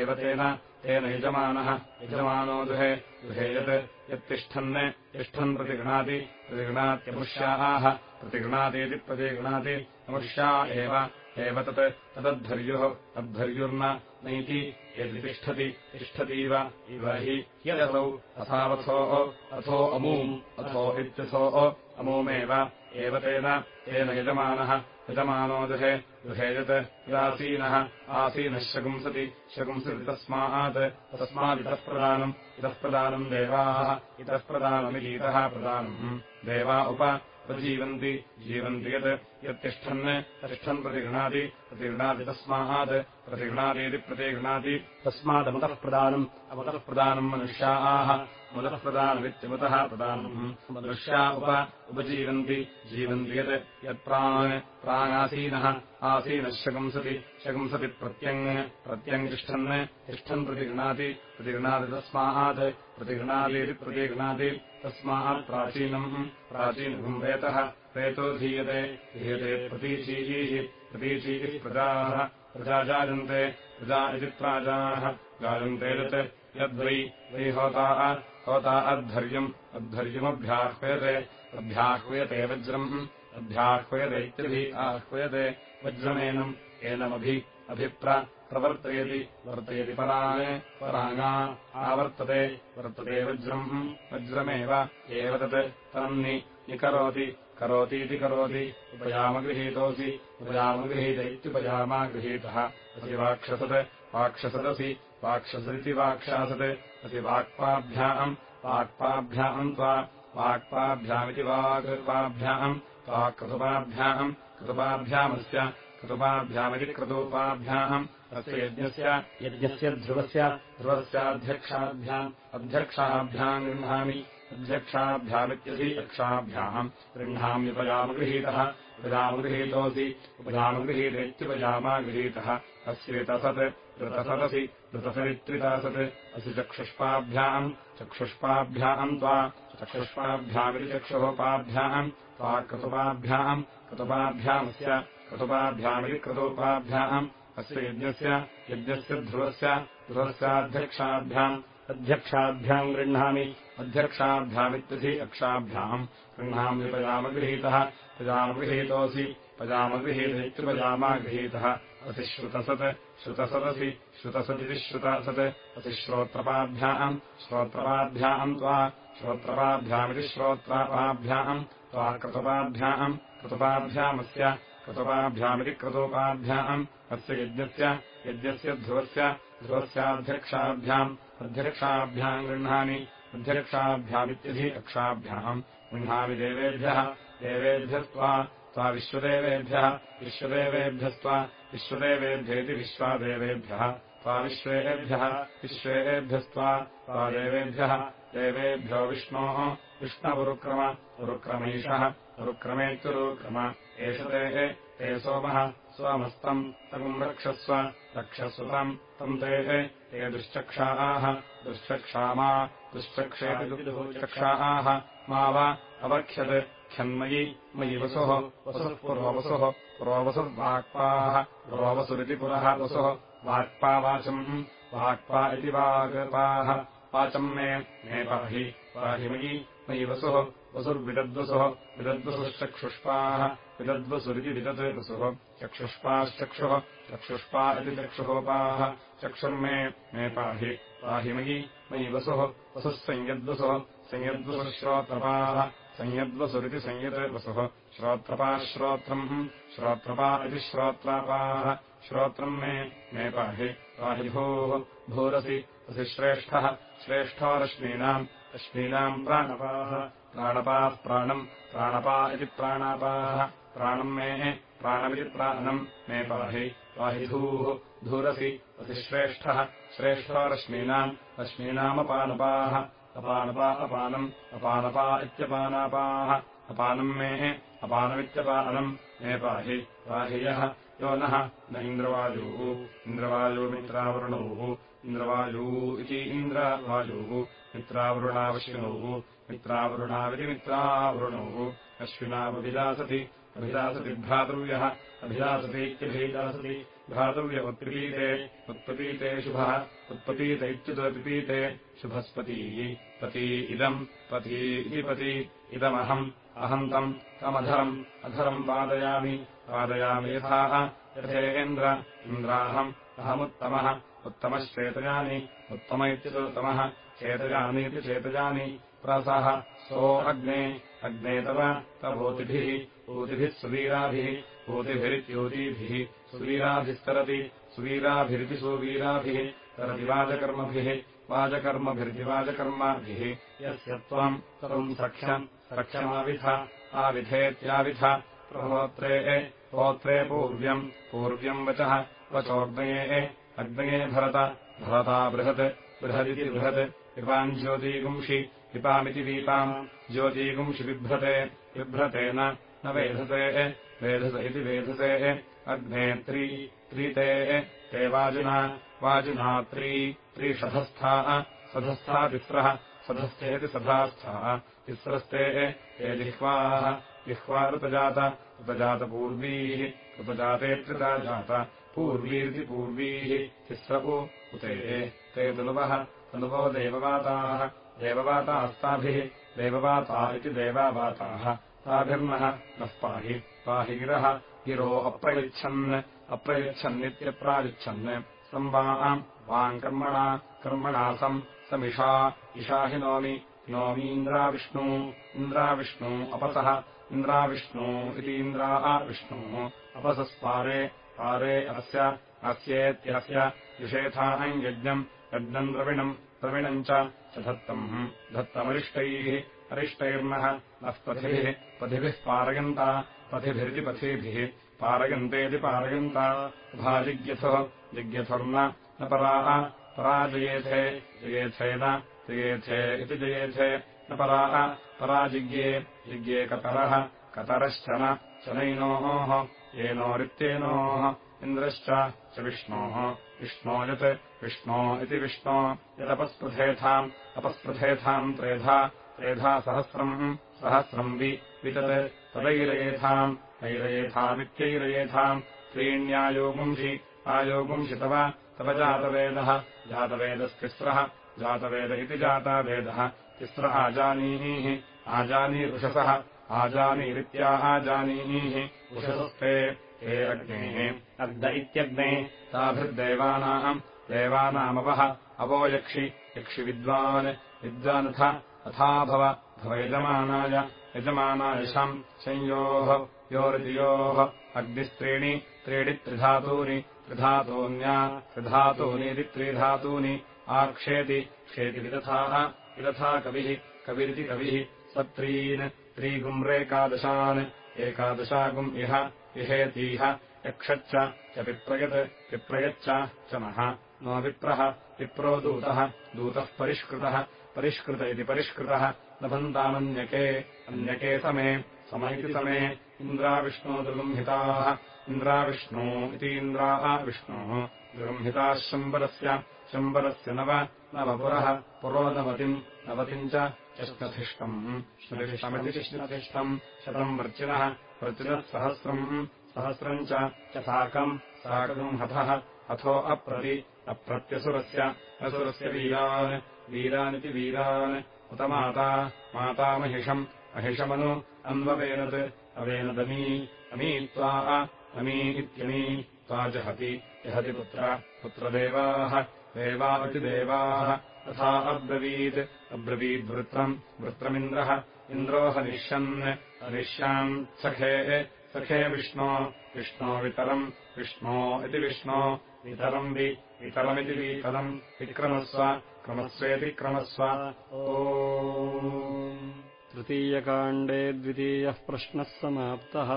एव तेन तेन यजमानः। यजमानो दुहे। दुहे यत् यत्तिष्ठन् तिष्ठन् प्रतिगृणाति प्रतिगृणात्यमुष्याः प्रतिगृणातीति प्रतिगृणाति अमुष्या एव। एव तत् तदद्धर्युः तद्धर्युर्न नैति। यदि तिष्ठति तिष्ठतीव। इव हि यदसौ अथावथोः अथो अमूम्। अथो इत्यथोः अमूमेव एव तेन तेन यजमानः यजमानो दुहे दुहे यत् यदासीनः आसीनः शकुंसति शकुंसति तस्मात् तस्मादितः प्रदानम् इतः प्रदानम् देवाः इतः प्रदानमितीतः प्रदानम्। देवा उप उपजीवन्ति जीवन्ति यत् यत्तिष्ठन् तिष्ठन् प्रतिगृणाति प्रतिगृणाति तस्मात् प्रतिगृणातीति प्रतिगृणाति तस्मादमुतः प्रदानम् अमुतः प्रदानम् मनुष्याः मुदः प्रदानमित्यमुतः प्रदानम् मनुष्या उप उपजीवन्ति जीवन्ति यत् यत्प्राङ् प्राङ्गासीनः आसीनः शकुंसति शकुंसति प्रत्यङ् प्रत्यङ् तिष्ठन् प्रतिगृणाति तस्मात् प्रतिगृणातीति प्रतिगृणाति तस्मात् प्राचीनम् प्राचीनम् वेतः वेतो धीयते धीयते प्रतीचीः प्रतीचीः प्रजाः प्रजा जायन्ते प्रजा इति प्राजाः जायन्ते यत् यद्वै वै होताः होता अद्धर्यम् अद्धर्यमभ्याह्वयते अभ्याह्वयते वज्रम् अभ्याह्वयते इत्यभिः आह्वयते वज्रमेनम् एनमभि अभिप्र प्रवर्तयति वर्तयति पराङ् पराङ्गा आवर्तते वर्तते वज्रम्। वज्रमेव एव तत् तन्नि निकरोति करोतीति करोति उपयामगृहीतोऽसि उपयामगृहीत इत्युपयामा गृहीतः असि वाक्षसत् वाक्षसदसि वाक्षसदिति वाक्षासत् असि वाक्पाभ्याम् वाक्पाभ्याम् त्वा वाक्पाभ्यामिति वाक्पाभ्याम् त्वा क्रतुपाभ्याम् क्रतुपाभ्यामस्य क्रतुपाभ्यामिति क्रतोपाभ्याम् अस्य यज्ञस्य यज्ञस्य ध्रुवस्य ध्रुवस्याध्यक्षाभ्याम्। अध्यक्षाभ्याम् गृह्णामि। अध्यक्षाभ्यामित्यधिक्षाभ्याम् गृह्णाम्युपयामगृहीतः उपजामगृहीतोऽसि उपजामगृहीतेत्युपजामा गृहीतः अस्य ऋतसत् ऋतसदसि ऋतसरित्रितासत् असि चक्षुष्पाभ्याम् चक्षुष्पाभ्याम् त्वा चक्षुष्पाभ्यामिति चक्षुरोपाभ्याम् त्वा क्रतुपाभ्याम् क्रतुपाभ्यामस्य क्रतुपाभ्यामिति क्रतोपाभ्याम्। अस्य यज्ञस्य यज्ञस्य ध्रुवस्य ध्रुवस्याध्यक्षाभ्याम्। अध्यक्षाभ्याम् गृह्णामि। अध्यक्षाभ्यामित्यधि अक्षाभ्याम्। गृह्णाम्युपजामगृहीतः पजामगृहीतोऽसि पजामगृहीतैत्युपजामा गृहीतः अतिश्रुतसत् श्रुतसदसि श्रुतसदिति श्रुतासत्। अतिश्रोत्रपाभ्याम् श्रोत्रपाभ्याम् त्वा श्रोत्रपाभ्यामिति श्रोत्रापाभ्याम्। त्वा क्रतुपाभ्याम् क्रतुपाभ्यामस्य क्रतुपाभ्यामिति क्रतोपाभ्याम् अस्य यज्ञस्य यज्ञस्य ध्रुवस्य ध्रुवस्याध्यक्षाभ्याम् अध्यक्षाभ्याम् गृह्णामि। अध्यक्षाभ्यामित्यधि कक्षाभ्याम् गृह्णामि देवेभ्यः देवेभ्यस्त्वा त्वा विश्वदेवेभ्यः विश्वदेवेभ्यस्त्वा विश्वादेवेभ्यः त्वा विश्वेभ्यः विश्वेभ्यस्त्वा त्वा देवेभ्यः देवेभ्यो विष्णोः विष्णवुरुक्रम उरुक्रमैषः उरुक्रमेत्युरुक्रम एष तेः ते सोमः सोमस्तम् तम् रक्षस्व रक्षस्वतम् तम् तेः ते दुश्चक्षाः दुश्चक्षामा दुश्चक्षेतिचक्षाः मा वा अवक्ष्यत् ख्यन्मयि मयि वसुः वसुः पुरोवसुः पुरोवसुर्वाक्पाः पुरोवसुरिति पुरः वसुः वाक्पावाचम् वाक्पा इति वाग्पाः वाचम् मे मे पाहि पाहि मयि मयि वसुः वसुर्विदद्वसुः विदद्वसुश्चक्षुष्पाः विदद्वसुरिति विदत् वसुः चक्षुष्पाश्चक्षुः चक्षुष्पा इति चक्षुहोपाः चक्षुर्मे मे पाहि मयि मयि वसुः। वसुः संयद्वसुः संयद्वसुश्रोत्रपाः संयद्वसुरिति संयत् वसुः श्रोत्रपाः इति श्रोत्रापाः। श्रोत्रम् मे मे पाहि पाहि भूः भूरसि असि श्रेष्ठः। श्रेष्ठो रश्मीनाम् रश्मीनाम् प्राणपाः प्राणपाः प्राणम् प्राणपा इति प्राणापाः। प्राणम् मे प्राणमिति प्राणम्। मे पाहि पाहि धूः धूरसि असि श्रेष्ठः रश्मीनाम् रश्मीनामपानपाः। अपानपा अपानम् अपानपा इत्यपानापाः। अपानम् मे अपानमित्यपानम्। मे पाहि पाहि यः नः न इन्द्रवायुः। इन्द्रवायुमित्रावरुणौः इन्द्रवायू इति इन्द्रवायुः। मित्रावरुणावश्विनौः मित्रावरुणाविति मित्रावरुणौः अश्विनावभिलासति अभिलासति भ्रातृव्यः। अभिलासतीत्यभिलासति भ्रातव्य उत्पीते उत्पपीते शुभः। उत्पपीत इत्युत्पीते शुभस्पतीः। पती इदम्। पती इति पति। इदमहम्। अहम् तम् तमधरम्। अधरम् पादयामि। पादयामि यथाः यथेन्द्र इन्द्राहम्। अहमुत्तमः। उत्तमश्चेतयानि। उत्तम इत्युत्तमः। चेतयामीति चेतयामि प्रसः सो अग्ने अग्ने तव तवोतिभिः ऊतिभिः सुवीराभिः ऊतिभिरित्यूतीभिः सुवीराभिस्तरति सुवीराभिरिति सुवीराभिः तरति वाजकर्मभिः वाजकर्मभिर्तिवाजकर्माभिः। यस्य त्वम् त्वम् सख्यम् सख्यमाविध आविधेत्याविध प्रहोत्रे होत्रे पूर्व्यम् पूर्व्यम् वचः वचोग्नये अग्नये भरत भरता बृहत् बृहदिति बृहत् विपाम् ज्योतीगुंषि विपामिति वीपाम् ज्योतीगुंषि बिभ्रते बिभ्रते न वेधसे वेधस इति वेधसे अग्ने त्री त्रीते ते वाजिना वाजिना त्री त्रिषधस्थाः सधस्था तिस्रः सधस्थेति सधास्थाः तिस्रस्ते ते जिह्वाः जिह्वा ऋतजात उपजातपूर्वीः उपजातेऽत्रिता जात पूर्वीरिति पूर्वीः तिस्रपु उते ते तनुवः तनुवो देववाताः देववातास्ताभिः देववाता इति देवावाताः ताभिर्नः नः पाहि पाहि गिरः गिरो अप्रयच्छन् अप्रयच्छन्नित्यप्रायच्छन् संवाम् वाम् कर्मणा कर्मणासम् समिषा इषा हि नोमि नोमीन्द्राविष्णू इन्द्राविष्णू अपसः इन्द्राविष्णू इति इन्द्राः विष्णुः अपसस्पारे पारे अस्य अस्येत्यस्य विषेथाहम् यज्ञम् यज्ञम् द्रविणम् द्रविणम् च धत्तम् धत्तमरिष्टैः अरिष्टैर्नः नः पथिभिः पथिभिः पारयन्ता पथिभिरिति पथिभिः पारयन्तेति पारयन्ता। भाजिज्ञथो जिज्ञथुर्न न पराः पराजयेथे जयेथेन जयेथे इति जयेथे न पराः पराजिज्ञे जिज्ञे कतरः कतरश्चन शनैनोः येनोरित्येनोः इन्द्रश्च च विष्णोः विष्णो यत् विष्णो इति विष्णो यदपस्पृथेथाम् अपस्पृथेथाम् त्रेधा त्रेधा सहस्रम् सहस्रम् वितत् तदैरयेथाम् ऐरयेथामित्यैरयेथाम् त्रीण्यायोगुंषि आयोगुंषि तव तव जातवेदः जातवेदस्तिस्रः जातवेद इति जातावेदः तिस्र आजानीः आजानीरुषसः आजानीरित्या आजानीः उषसस्ते हे अग्नेः अग्ध इत्यग्ने ताभिर्देवानाम् देवानामवः अवो यक्षि यक्षिविद्वान् विद्वानथ अथा भव भवयजमानाय यजमानाय शम् संयोः योरितियोः अग्निस्त्रीणि त्रीणि त्रिधातूनि त्रिधातून्या त्रिधातूनीति त्रिधातूनि आक्षेति क्षेति विदथाः कविः कविरिति कविः सत्रीन् त्रीगुम्रेकादशान् एकादशागुम् इह इहेतीह यक्षच्च च पिप्रयत् पिप्रयच्च च नः। विप्रः विप्रो दूतः दूतः परिष्कृतः परिष्कृत इति परिष्कृतः। लभन्तामन्यके अन्यके समे सम इति समे इन्द्राविष्णो दुर्गम्हिताः इन्द्राविष्णो इति इन्द्राः विष्णोः। दुर्गम्हिताः शम्बरस्य शम्बरस्य नव नवपुरः पुरोनवतिम् नवतिम् च चष्णधिष्ठम् श्नतिष्ठमिति श्नतिष्ठम् शतम् वर्चिनः वर्चिनः सहस्रम् च साकम् साकम् हथः अथो अप्रति अप्रत्यसुरस्य असुरस्य वीरान् वीरानिति वीरान् उत माता मातामहिषम् अहिषमनु अन्ववेनत् अवेनदमी अमी त्वा अमी इत्यमी त्वा जहति जहति पुत्र पुत्रदेवाः देवा इति देवाः तथा अब्रवीत् अब्रवीद्वृत्रम् वृत्रमिन्द्रः इन्द्रो हनिष्यन् अनिष्यान् सखे सखे विष्णो विष्णो वितरम् विष्णो इति विष्णो वितरम् वि वितरमिति वितरम् विक्रमस्व क्रमस्वेति क्रमस्व तृतीयकाण्डे द्वितीयः प्रश्नः समाप्तः